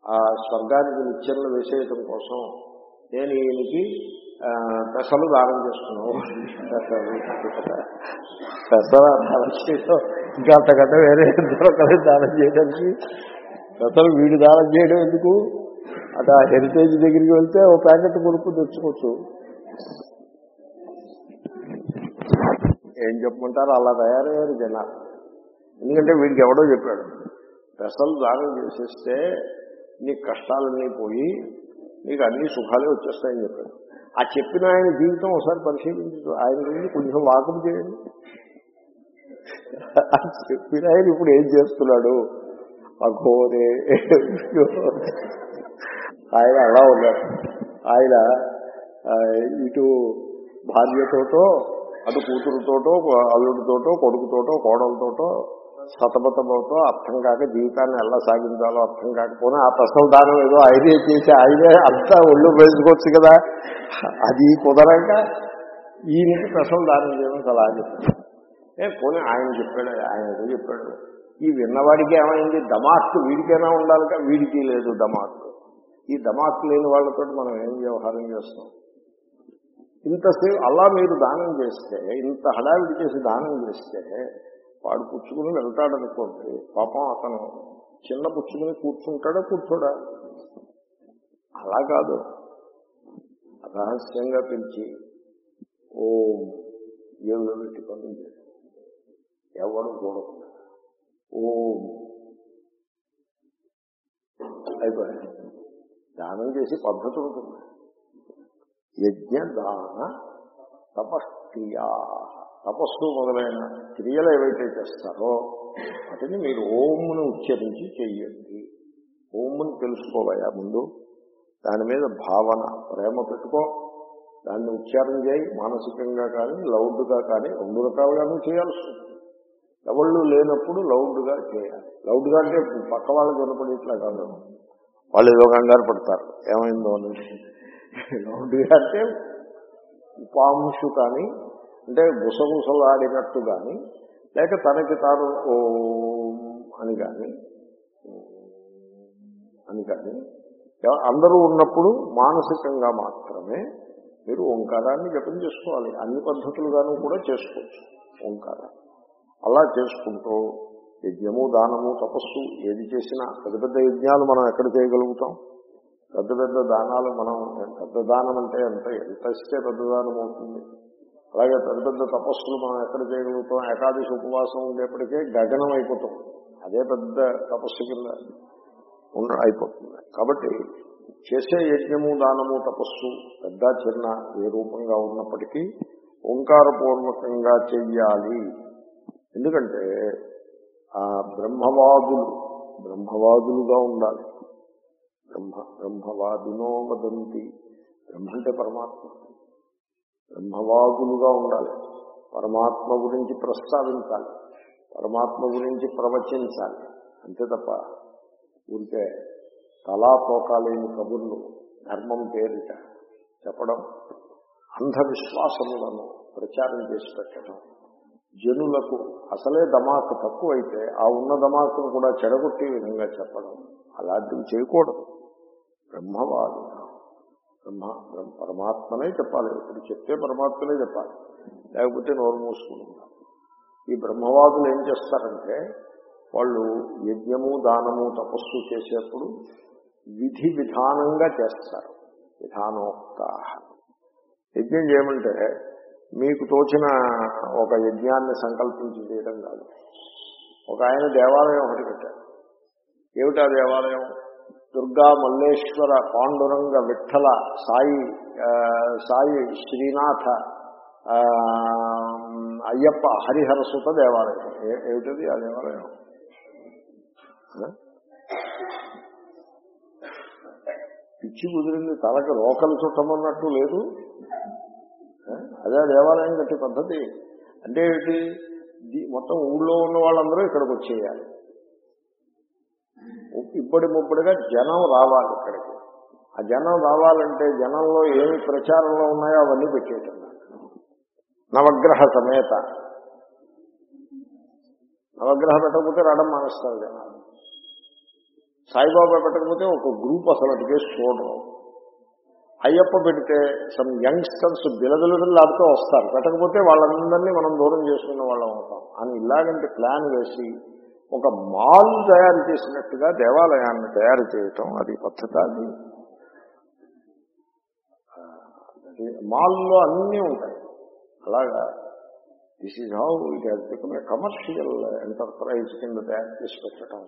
ఆ స్వర్గానికి నిత్యంలో వేసేయటం కోసం నేను ఈయనకి పెసలు దానం చేసుకున్నావు. పెసల దానం చేయడం ఇంకా అంతకంటే వేరే దొరకలేదు దానం చేయడానికి పెసలు వీడు దానం చేయడం ఎందుకు? అటు ఆ హెరిటేజ్ దగ్గరికి వెళ్తే ఓ ప్యాకెట్ కొనుక్కు తెచ్చుకోవచ్చు. ఏం చెప్పమంటారు అలా తయారయ్యారు జనాలు. ఎందుకంటే వీడికి ఎవడో చెప్పాడు పెసలు దానం చేసేస్తే నీ కష్టాలన్నీ పోయి నీకు అన్ని సుఖాలే వచ్చేస్తాయని చెప్పాడు. ఆ చెప్పిన ఆయన జీవితం ఒకసారి పరిశీలించు. ఆయన గురించి కొంచెం వాకం చేయండి. చెప్పిన ఆయన ఇప్పుడు ఏం చేస్తున్నాడు? అఘోరే ఆయన అలా ఉన్నాడు ఆయన ఇటు భార్యతోటో అటు కూతురుతోటో అల్లుడితోటో కొడుకుతోటో కోడలతోటో సతమతమవుతో అర్థం కాక జీవితాన్ని ఎలా సాగించాలో అర్థం కాకపోయినా ఆ ప్రసవం దానం ఏదో ఆయనే చేసి ఆయనే అంతా ఒళ్ళు వేసుకోవచ్చు కదా. అది కుదరక ఈయనకి ప్రసవం దానం చేయడం చాలా చెప్పాడు ఏ పోనీ ఆయన చెప్పాడు ఆయన ఏదో చెప్పాడు. ఈ విన్నవాడికి ఏమైంది? దమాక్ వీడికైనా ఉండాలిగా వీడికి లేదు దమాక్ ఈ దమాక్ లేని వాళ్ళతో మనం ఏం వ్యవహారం చేస్తాం? ఇంతసేపు అలా మీరు దానం చేస్తే ఇంత హడావిడి చేసి దానం చేస్తే వాడు పుచ్చుకుని వెళ్తాడనుకోండి పాపం అతను చిన్న పుచ్చుకుని కూర్చుంటాడా కూర్చోడా? అలా కాదు. రహస్యంగా పిలిచి ఓం ఏళ్ళు పెట్టి పనులు చేసి ఎవడు చూడకుండా ఓం దానం చేసి పద్ధతి ఉంటుంది. యజ్ఞ దాన తపక్రియా తపస్సు మొదలైన క్రియలు ఏవైతే చేస్తారో వాటిని మీరు ఓంను ఉచ్చరించి చెయ్యండి ఓంని తెలుసుకోవాయా ముందు. దాని మీద భావన ప్రేమ పెట్టుకో. దాన్ని ఉచ్చారణ చేయి మానసికంగా కానీ లౌడ్గా కానీ రెండు రకాలుగానూ చేయాల్సి ఉంటుంది. ఎవళ్ళు లేనప్పుడు లౌడ్గా చేయాలి. లౌడ్గా అంటే పక్క వాళ్ళకి వినపడేట్లా కాదు. వాళ్ళు ఏదో కంగారు పడతారు. ఏమైందో అని. లౌడ్గా అంటే ఉపాంశు కానీ అంటే గుసగుసలాడినట్టు కానీ లేక తనకి తాను ఓ అని కానీ అని కానీ అందరూ ఉన్నప్పుడు మానసికంగా మాత్రమే మీరు ఓంకారాన్ని జపం చేసుకోవాలి. అన్ని పద్ధతులుగాను కూడా చేసుకోవచ్చు ఓంకారం అలా చేసుకుంటూ యజ్ఞము దానము తపస్సు ఏది చేసినా పెద్ద పెద్ద యజ్ఞాలు మనం ఎక్కడ చేయగలుగుతాం? పెద్ద పెద్ద దానాలు మనం పెద్ద దానం అంటే ఎంత ఎంత ఇస్తే పెద్ద దానం అవుతుంది అలాగే పెద్ద పెద్ద తపస్సులు మనం ఎక్కడ చేయగలుగుతాం ఏకాదశి ఉపవాసం ఉండేప్పటికే గగనం అయిపోతాం. అదే పెద్ద తపస్సు కింద ఉండ అయిపోతుంది. కాబట్టి చేసే యజ్ఞము దానము తపస్సు పెద్ద చిన్న ఏ రూపంగా ఉన్నప్పటికీ ఓంకారపూర్వకంగా చెయ్యాలి. ఎందుకంటే ఆ బ్రహ్మవాదులు బ్రహ్మవాదులుగా ఉండాలి. బ్రహ్మ బ్రహ్మవాదినో వదంతి. బ్రహ్మ అంటే పరమాత్మ. బ్రహ్మవాదులుగా ఉండాలి. పరమాత్మ గురించి ప్రస్తావించాలి. పరమాత్మ గురించి ప్రవచించాలి. అంతే తప్ప ఊరికే తలా తోకాలేని కబుర్లు ధర్మం పేరిట చెప్పడం అంధవిశ్వాసములను ప్రచారం చేసి పెట్టడం జనులకు అసలే దమాకు తక్కువైతే ఆ ఉన్న దమాకును కూడా చెడగొట్టే విధంగా చెప్పడం అలాంటివి చేయకూడదు. బ్రహ్మవాదు బ్రహ్మ బ్రహ్మ పరమాత్మనే చెప్పాలి. ఇప్పుడు చెప్తే పరమాత్మనే చెప్పాలి. లేకపోతే నోరు మూసుకుని ఈ బ్రహ్మవాదులు ఏం చేస్తారంటే వాళ్ళు యజ్ఞము దానము తపస్సు చేసేప్పుడు విధి విధానంగా చేస్తారు. విధానోక్త యజ్ఞం చేయమంటే మీకు తోచిన ఒక యజ్ఞాన్ని సంకల్పించి చేయడం కాదు. ఒక ఆయన దేవాలయం ఒకటి కట్టారు. ఏమిటా దేవాలయం? దుర్గా మల్లేశ్వర పాండురంగ విఠల సాయి సాయి శ్రీనాథ అయ్యప్ప హరిహరసుత దేవాలయం. ఏమిటది ఆ దేవాలయం? పిచ్చి కుదిరింది తలకి రోకలు చుట్టమన్నట్టు లేదు. ఆ? అదే దేవాలయం కట్టే పద్ధతి. అంటే ఏంటి? మొత్తం ఊళ్ళో ఉన్న వాళ్ళందరూ ఇక్కడికి వచ్చేయాలి. ఇప్పటి ముప్పటిగా జనం రావాలి ఇక్కడికి. ఆ జనం రావాలంటే జనంలో ఏమి ప్రచారంలో ఉన్నాయో అవన్నీ పెట్టేయటం నవగ్రహ సమేత. నవగ్రహ పెట్టకపోతే రావడం మానేస్తారు జనాలు. సాయిబాబా పెట్టకపోతే ఒక గ్రూప్ అసలు అటుకే చూడరు. అయ్యప్ప పెడితే సమ్ యంగ్స్టర్స్ బిలబిలబిల్లాడుతూ వస్తారు. పెట్టకపోతే వాళ్ళందరినీ మనం దూరం చేసుకున్న వాళ్ళం అవుతాం. అని ఇలాగంటి ప్లాన్ వేసి ఒక మాల్ తయారు చేసినట్టుగా దేవాలయాన్ని తయారు చేయటం అది పద్ధతి అది. మాల్లో అన్నీ ఉంటాయి. అలాగా this is how it has become a commercial enterprise కింద తయారు చేసి పెట్టడం.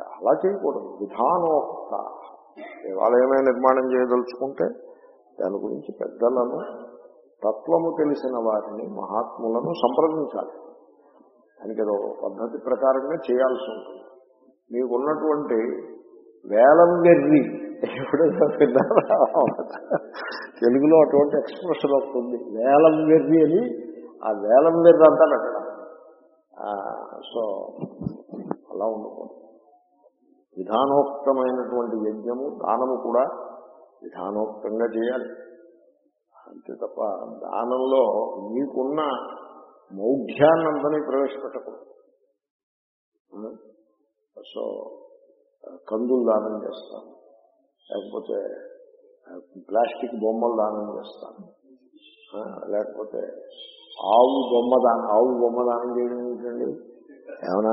అలా చేయకూడదు. విధానోక్త. దేవాలయమే నిర్మాణం చేయదలుచుకుంటే దాని గురించి పెద్దలను తత్వము తెలిసిన వారిని మహాత్ములను సంప్రదించాలి. దానికి ఏదో పద్ధతి ప్రకారంగా చేయాల్సి ఉంటుంది. మీకున్నటువంటి వేలం వెర్రి తెలుగులో అటువంటి ఎక్స్ప్రెషన్ వస్తుంది. వేలం వెర్రి అని ఆ వేలం వెర్రి అంటారు అక్కడ సో అలా ఉండకూడదు. విధానోక్తమైనటువంటి యజ్ఞము దానము కూడా విధానోక్తంగా చేయాలి. అంతే తప్ప దానంలో మీకున్న మౌఢ్యాన్నంతని ప్రవేశపెట్టకూడదు. సో కందులు దానం చేస్తాను. లేకపోతే ప్లాస్టిక్ బొమ్మలు దానం చేస్తాను. లేకపోతే ఆవు బొమ్మ దానం ఆవు బొమ్మ దానం చేయడం ఏంటండి? ఏమన్నా?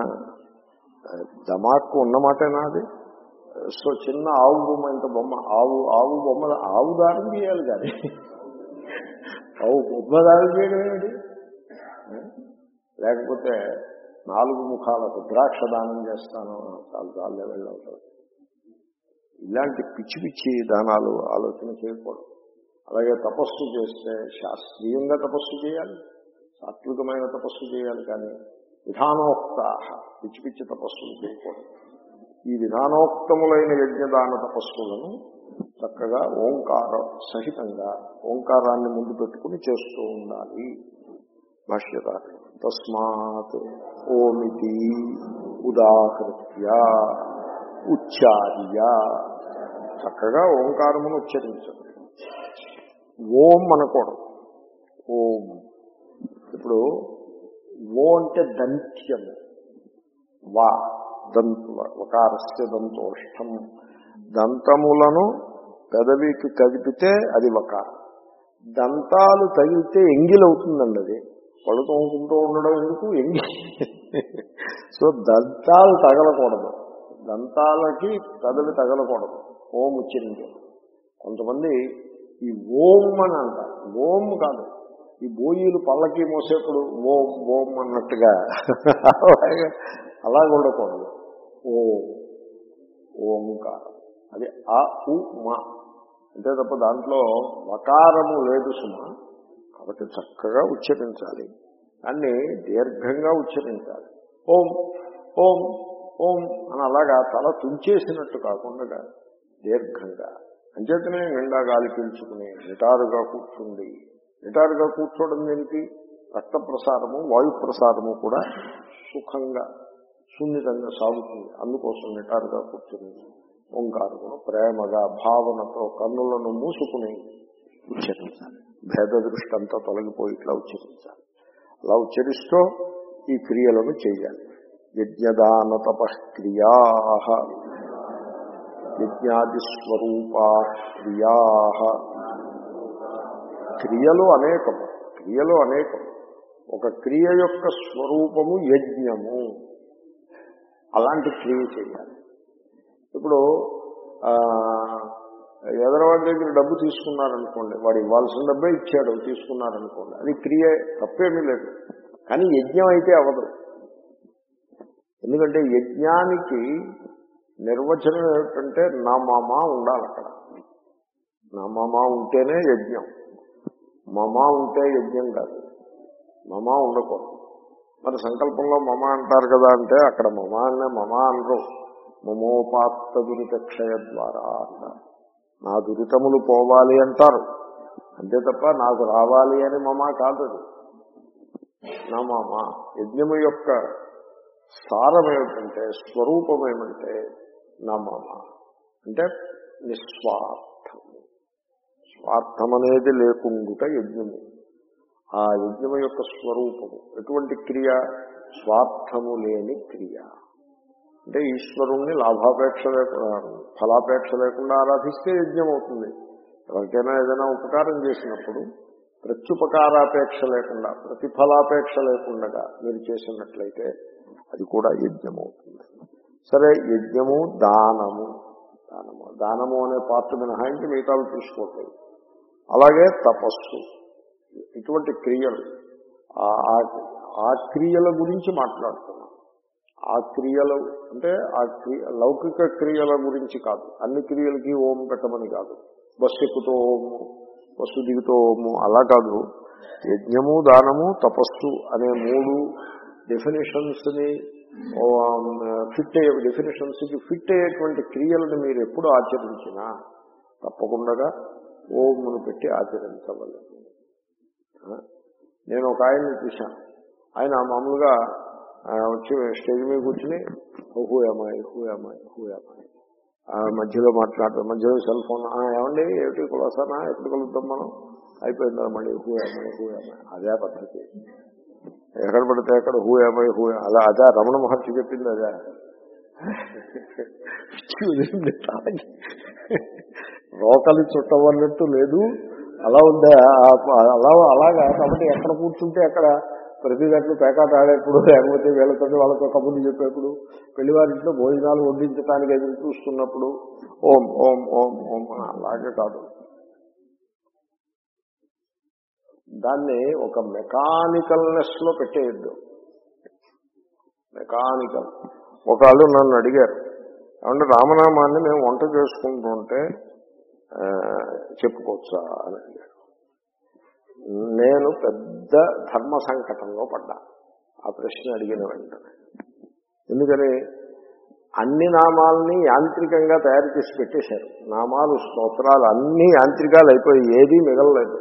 ఆ, దమాక్కు ఉన్నమాటేనా అది? సో చిన్న ఆవు బొమ్మ ఇంత బొమ్మ ఆవు ఆవు బొమ్మ ఆవు దానం చేయాలి కానీ. ఆవు బొమ్మ దానం చేయడం ఏమిటి? లేకపోతే నాలుగు ముఖాలకు ద్రాక్ష దానం చేస్తాను. చాలా చాలా వెళ్ళవుతాడు ఇలాంటి పిచ్చి పిచ్చి దానాలు ఆలోచన చేయకూడదు. అలాగే తపస్సు చేస్తే శాస్త్రీయంగా తపస్సు చేయాలి. సాత్వికమైన తపస్సు చేయాలి కానీ విధానోక్త పిచ్చి పిచ్చి తపస్సులు చేయకూడదు. ఈ విధానోక్తములైన యజ్ఞదాన తపస్సులను చక్కగా ఓంకార సహితంగా ఓంకారాన్ని ముందు పెట్టుకుని చేస్తూ ఉండాలి. భాష్యత తస్మాత్ ఓమితి ఉదాహృత్య ఉచ్చార్య చక్కగా ఓంకారమును ఉచ్చరించండి ఓం అనకూడదు. ఓం. ఇప్పుడు ఓ అంటే దంత్యము. వా దంత వకారస్య దంతోష్టం దంతములను పెదవికి కదిపితే అది వకారం. దంతాలు తగిలితే ఎంగిలవుతుందండి అది పళ్ళు తోముకుంటూ ఉండడం ఎందుకు? ఎంగి సో దంతాలు తగలకూడదు. దంతాలకి కదలి తగలకూడదు. ఓం ఉచ్చరించే కొంతమంది ఈ ఓం అని అంటారు. ఓం కాదు. ఈ బోయిలు పళ్ళకి మోసేప్పుడు ఓం ఓం అన్నట్టుగా అలా ఉండకూడదు. ఓ ఓంకారం. అది ఆ ఉ మా. అంతే తప్ప దాంట్లో వకారము లేదు సుమా. కాబట్టి చక్కగా ఉచ్చరించాలి. దాన్ని దీర్ఘంగా ఉచ్చరించాలి. ఓం ఓం ఓం అని అలాగా తల తుంచేసినట్టు కాకుండా దీర్ఘంగా. అంచేతనే నిండా గాలి పీల్చుకుని నిటారుగా కూర్చుండి. నిటారుగా కూర్చోవడం ఏమిటి రక్త ప్రసారము వాయు ప్రసారము కూడా సుఖంగా సున్నితంగా సాగుతుంది. అందుకోసం నిటారుగా కూర్చుని ఓంకారమును ప్రేమగా భావనతో కన్నులను మూసుకుని ఉచ్చరించాలి. భేద దృష్టి అంతా తొలగిపోయి ఇట్లా ఉచ్చరించాలి. అలా ఉచ్చరిస్తూ ఈ క్రియలను చేయాలి. యజ్ఞదాన తపక్రియా యజ్ఞాదిస్వరూపా క్రియా క్రియలు అనేకము క్రియలు అనేకము ఒక క్రియ యొక్క స్వరూపము యజ్ఞము. అలాంటి క్రియ చేయాలి. ఇప్పుడు ఎదరవాడి దగ్గర డబ్బు తీసుకున్నారనుకోండి వాడు ఇవ్వాల్సిన డబ్బే ఇచ్చాడు తీసుకున్నారనుకోండి అది క్రియ తప్పేమీ లేదు. కానీ యజ్ఞం అయితే అవ్వదు. ఎందుకంటే యజ్ఞానికి నిర్వచనం ఏమిటంటే నామమా ఉండాలి అక్కడ. నామమా ఉంటేనే యజ్ఞం. మమా ఉంటే యజ్ఞం కాదు. మమా ఉండకూడదు. మరి సంకల్పంలో మమ అంటారు కదా అంటే అక్కడ మమ అనే మమ అనరు. మమోపాత్త దురితక్షయ ద్వారా అంటారు. నా దురితములు పోవాలి అంటారు. అంతే తప్ప నాకు రావాలి అని మమా కాదు నా మామ యజ్ఞము యొక్క సారం ఏమిటంటే స్వరూపం ఏమంటే నా మామ. అంటే నిస్వార్థము. స్వార్థం అనేది లేకుండుట యజ్ఞము. ఆ యజ్ఞము యొక్క స్వరూపము. ఎటువంటి క్రియ? స్వార్థము లేని క్రియ. అంటే ఈశ్వరుణ్ణి లాభాపేక్ష లేకుండా ఫలాపేక్ష లేకుండా ఆరాధిస్తే యజ్ఞం అవుతుంది ఎవరికైనా ఏదైనా ఉపకారం చేసినప్పుడు ప్రత్యుపకారాపేక్ష లేకుండా ప్రతిఫలాపేక్ష లేకుండా మీరు చేసినట్లయితే అది కూడా యజ్ఞం అవుతుంది సరే యజ్ఞము దానము. దానము దానము అనే పాత్ర మినహాయించి మిగతాలు చూసుకోవట్లేదు అలాగే తపస్సు. ఇటువంటి క్రియలు. ఆ- ఆ- ఆ క్రియల గురించి మాట్లాడుతున్నాం. ఆ క్రియలు అంటే ఆ క్రియ లౌకిక క్రియల గురించి కాదు. అన్ని క్రియలకి ఓం పెట్టమని కాదు. బస్సు ఎక్కుతో ఓము బస్సు దిగుతో ఓము అలా కాదు. యజ్ఞము దానము తపస్సు అనే మూడు డెఫినేషన్స్ని ఫిట్ అయ్యే డెఫినేషన్స్కి ఫిట్ అయ్యేటువంటి క్రియలను మీరు ఎప్పుడు ఆచరించినా తప్పకుండా ఓమును పెట్టి ఆచరించవలేదు నేను ఒక ఆయన్ని చూశాను. ఆయన మామూలుగా వచ్చి స్టేజ్ మీద కూర్చుని హూ అమ్మాయి హూ అమ్మాయి హూ అమ్మాయి మధ్యలో మాట్లాడటం మధ్యలో సెల్ ఫోన్ ఏమండి ఏమిటి కులాసానా ఎప్పుడు కలుద్దాం మనం? అయిపోయిందా మళ్ళీ హూ అమ్మాయి హూ అమ్మాయి అదే పద్ధతి. ఎక్కడ పడితే అక్కడ హూ అమ్మాయి హూ అలా అదే రమణ మహర్షి చెప్పింది అదే. రోకలి చుట్టవన్నట్టు లేదు. అలా ఉందా? అలా అలాగా? కాబట్టి ఎక్కడ కూర్చుంటే అక్కడ ప్రతి దాంట్లో పేకాట ఆడేప్పుడు లేకపోతే వీళ్ళతో వాళ్ళతో కబుర్లు చెప్పేప్పుడు పెళ్ళివారింట్లో భోజనాలు వడ్డించడానికి ఎదురు చూస్తున్నప్పుడు ఓం ఓం ఓం ఓం అని అలాగే కాదు. దాన్ని ఒక మెకానికల్నెస్లో పెట్టేయద్దు. మెకానికల్. ఒకళ్ళు నన్ను అడిగారు ఏమంటే రామనామాన్ని మేము వంట చేసుకుంటుంటే చెప్పుకోవచ్చా? అని నేను పెద్ద ధర్మ సంకటంలో పడ్డా. ఆ ప్రశ్న అడిగిన వెంటనే. ఎందుకని? అన్ని నామాలని యాంత్రికంగా తయారు చేసి పెట్టేశారు. నామాలు స్తోత్రాలు అన్ని యాంత్రికాలు అయిపోయి ఏదీ మిగలలేదు.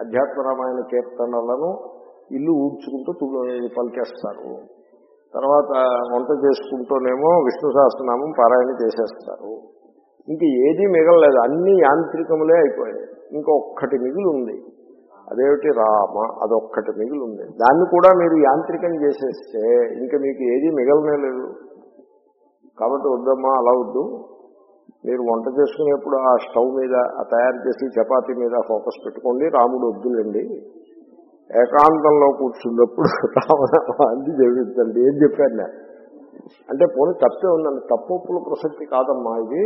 అధ్యాత్మ రామాయణ కీర్తనలను ఇల్లు ఊడ్చుకుంటూ పలికేస్తారు. తర్వాత వంట చేసుకుంటూనేమో విష్ణు సహస్రనామం పారాయణ చేసేస్తారు. ఇంక ఏదీ మిగలలేదు. అన్ని యాంత్రికములే అయిపోయాయి. ఇంకొక్కటి మిగిలి ఉంది. అదేమిటి రామ? అదొక్కటి మిగిలి ఉంది దాన్ని కూడా మీరు యాంత్రికం చేసేస్తే ఇంకా మీకు ఏదీ మిగలనే లేదు. కాబట్టి వద్దమ్మా అలా వద్దు. మీరు వంట చేసుకునేప్పుడు ఆ స్టవ్ మీద ఆ తయారు చేసి చపాతీ మీద ఫోకస్ పెట్టుకోండి. రాముడు వద్దులేండి. ఏకాంతంలో కూర్చున్నప్పుడు రామనామం అంది జరుగుతుంది ఏం చెప్పాను అంటే పోనీ తప్పే ఉందండి. తప్పుల ప్రసక్తి కాదమ్మా ఇది.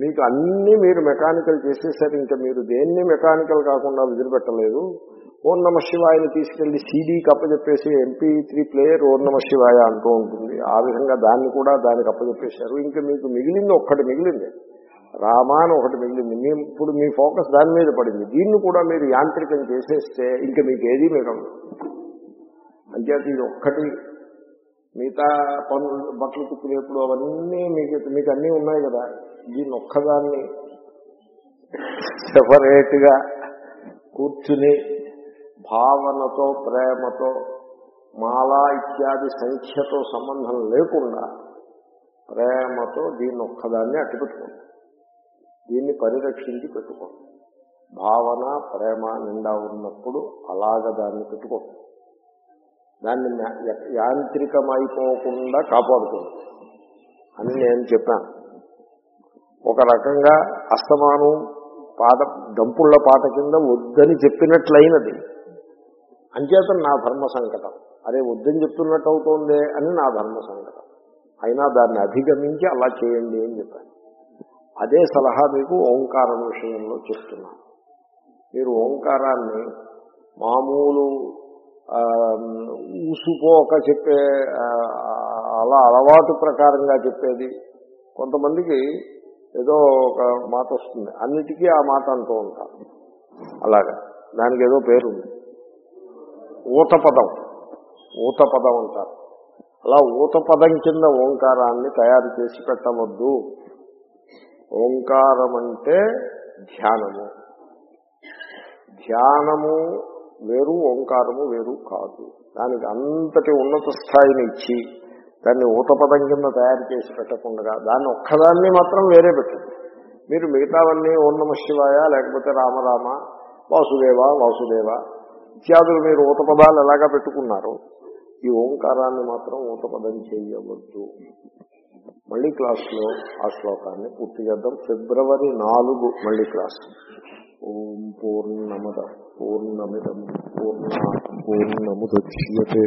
మీకు అన్ని మీరు మెకానికల్ చేసేసారు ఇంకా మీరు దేన్ని మెకానికల్ కాకుండా వదిలిపెట్టలేదు. ఓం నమ శివాయని తీసుకెళ్ళి సీడీ కప్పచెప్పేసి ఎంపీ త్రీ ప్లేయర్ ఓం నమ శివాయ అంటూ ఉంటుంది. ఆ విధంగా దాన్ని కూడా దానికి అప్పచెప్పేశారు ఇంకా మీకు మిగిలింది ఒక్కటి మిగిలింది. రామ అని ఒకటి మిగిలింది. మీ ఇప్పుడు మీ ఫోకస్ దాని మీద పడింది. దీన్ని కూడా మీరు యాంత్రికం చేసేస్తే ఇంకా మీకు ఏదీ మిగలదు. అంచేత ఇది ఒక్కటి. మిగతా పనులు బట్టలు కుట్టుకునేప్పుడు అవన్నీ మీకు మీకు అన్నీ ఉన్నాయి కదా. ఈ నొక్కదాన్ని సెపరేట్గా కూర్చుని భావనతో ప్రేమతో మాల ఇత్యాది సంఖ్యతో సంబంధం లేకుండా ప్రేమతో దీన్ని ఒక్కదాన్ని అట్టుపెట్టుకోండి దీన్ని పరిరక్షించి పెట్టుకోండి. భావన ప్రేమ నిండా ఉన్నప్పుడు అలాగ దాన్ని పెట్టుకోండి. దాన్ని మ్యా- యాంత్రికమైపోకుండా కాపాడుతుంది అని నేను చెప్పాను. ఒక రకంగా అస్తమానం పాట దంపుళ్ళ పాట కింద వద్దని చెప్పినట్లయినది అంచేత నా ధర్మ సంకటం. అరే వద్దని చెప్తున్నట్టు అవుతోందే అని నా ధర్మ సంకటం. అయినా దాన్ని అధిగమించి అలా చేయండి అని చెప్పాను. అదే సలహా మీకు ఓంకారం విషయంలో చెప్తున్నాను మీరు ఓంకారాన్ని మామూలు ఊసుపోక చెప్పే అలా అలవాటు ప్రకారంగా చెప్పేది కొంతమందికి ఏదో ఒక మాట వస్తుంది. అన్నిటికీ ఆ మాట అంటూ ఉంటారు అలాగా. దానికి ఏదో పేరుంది ఊతపదం. ఊతపదం అంటారు. అలా ఊతపదం కింద ఓంకారాన్ని తయారు చేసి పెట్టవద్దు. ఓంకారం అంటే ధ్యానము. ధ్యానము వేరు ఓంకారము వేరు కాదు. దానికి అంతటి ఉన్నత స్థాయిని ఇచ్చి దాన్ని ఊతపదం కింద తయారు చేసి పెట్టకుండా దాన్ని ఒక్కదాన్ని మాత్రం వేరే పెట్టండి. మీరు మిగతావన్నీ ఓం నమ శివాయ లేకపోతే రామరామ వాసుదేవ వాసుదేవ ఇత్యాదులు మీరు ఊతపదాలు ఎలాగా పెట్టుకున్నారు ఈ ఓంకారాన్ని మాత్రం ఊతపదం చేయవద్దు. మళ్ళీ క్లాస్లో ఆ శ్లోకాన్ని పూర్తి చేద్దాం. ఫిబ్రవరి నాలుగు మళ్ళీ క్లాస్. ఓం పూర్ణమద పూర్ణమిదం పూర్ణ పూర్ణముద్యతే.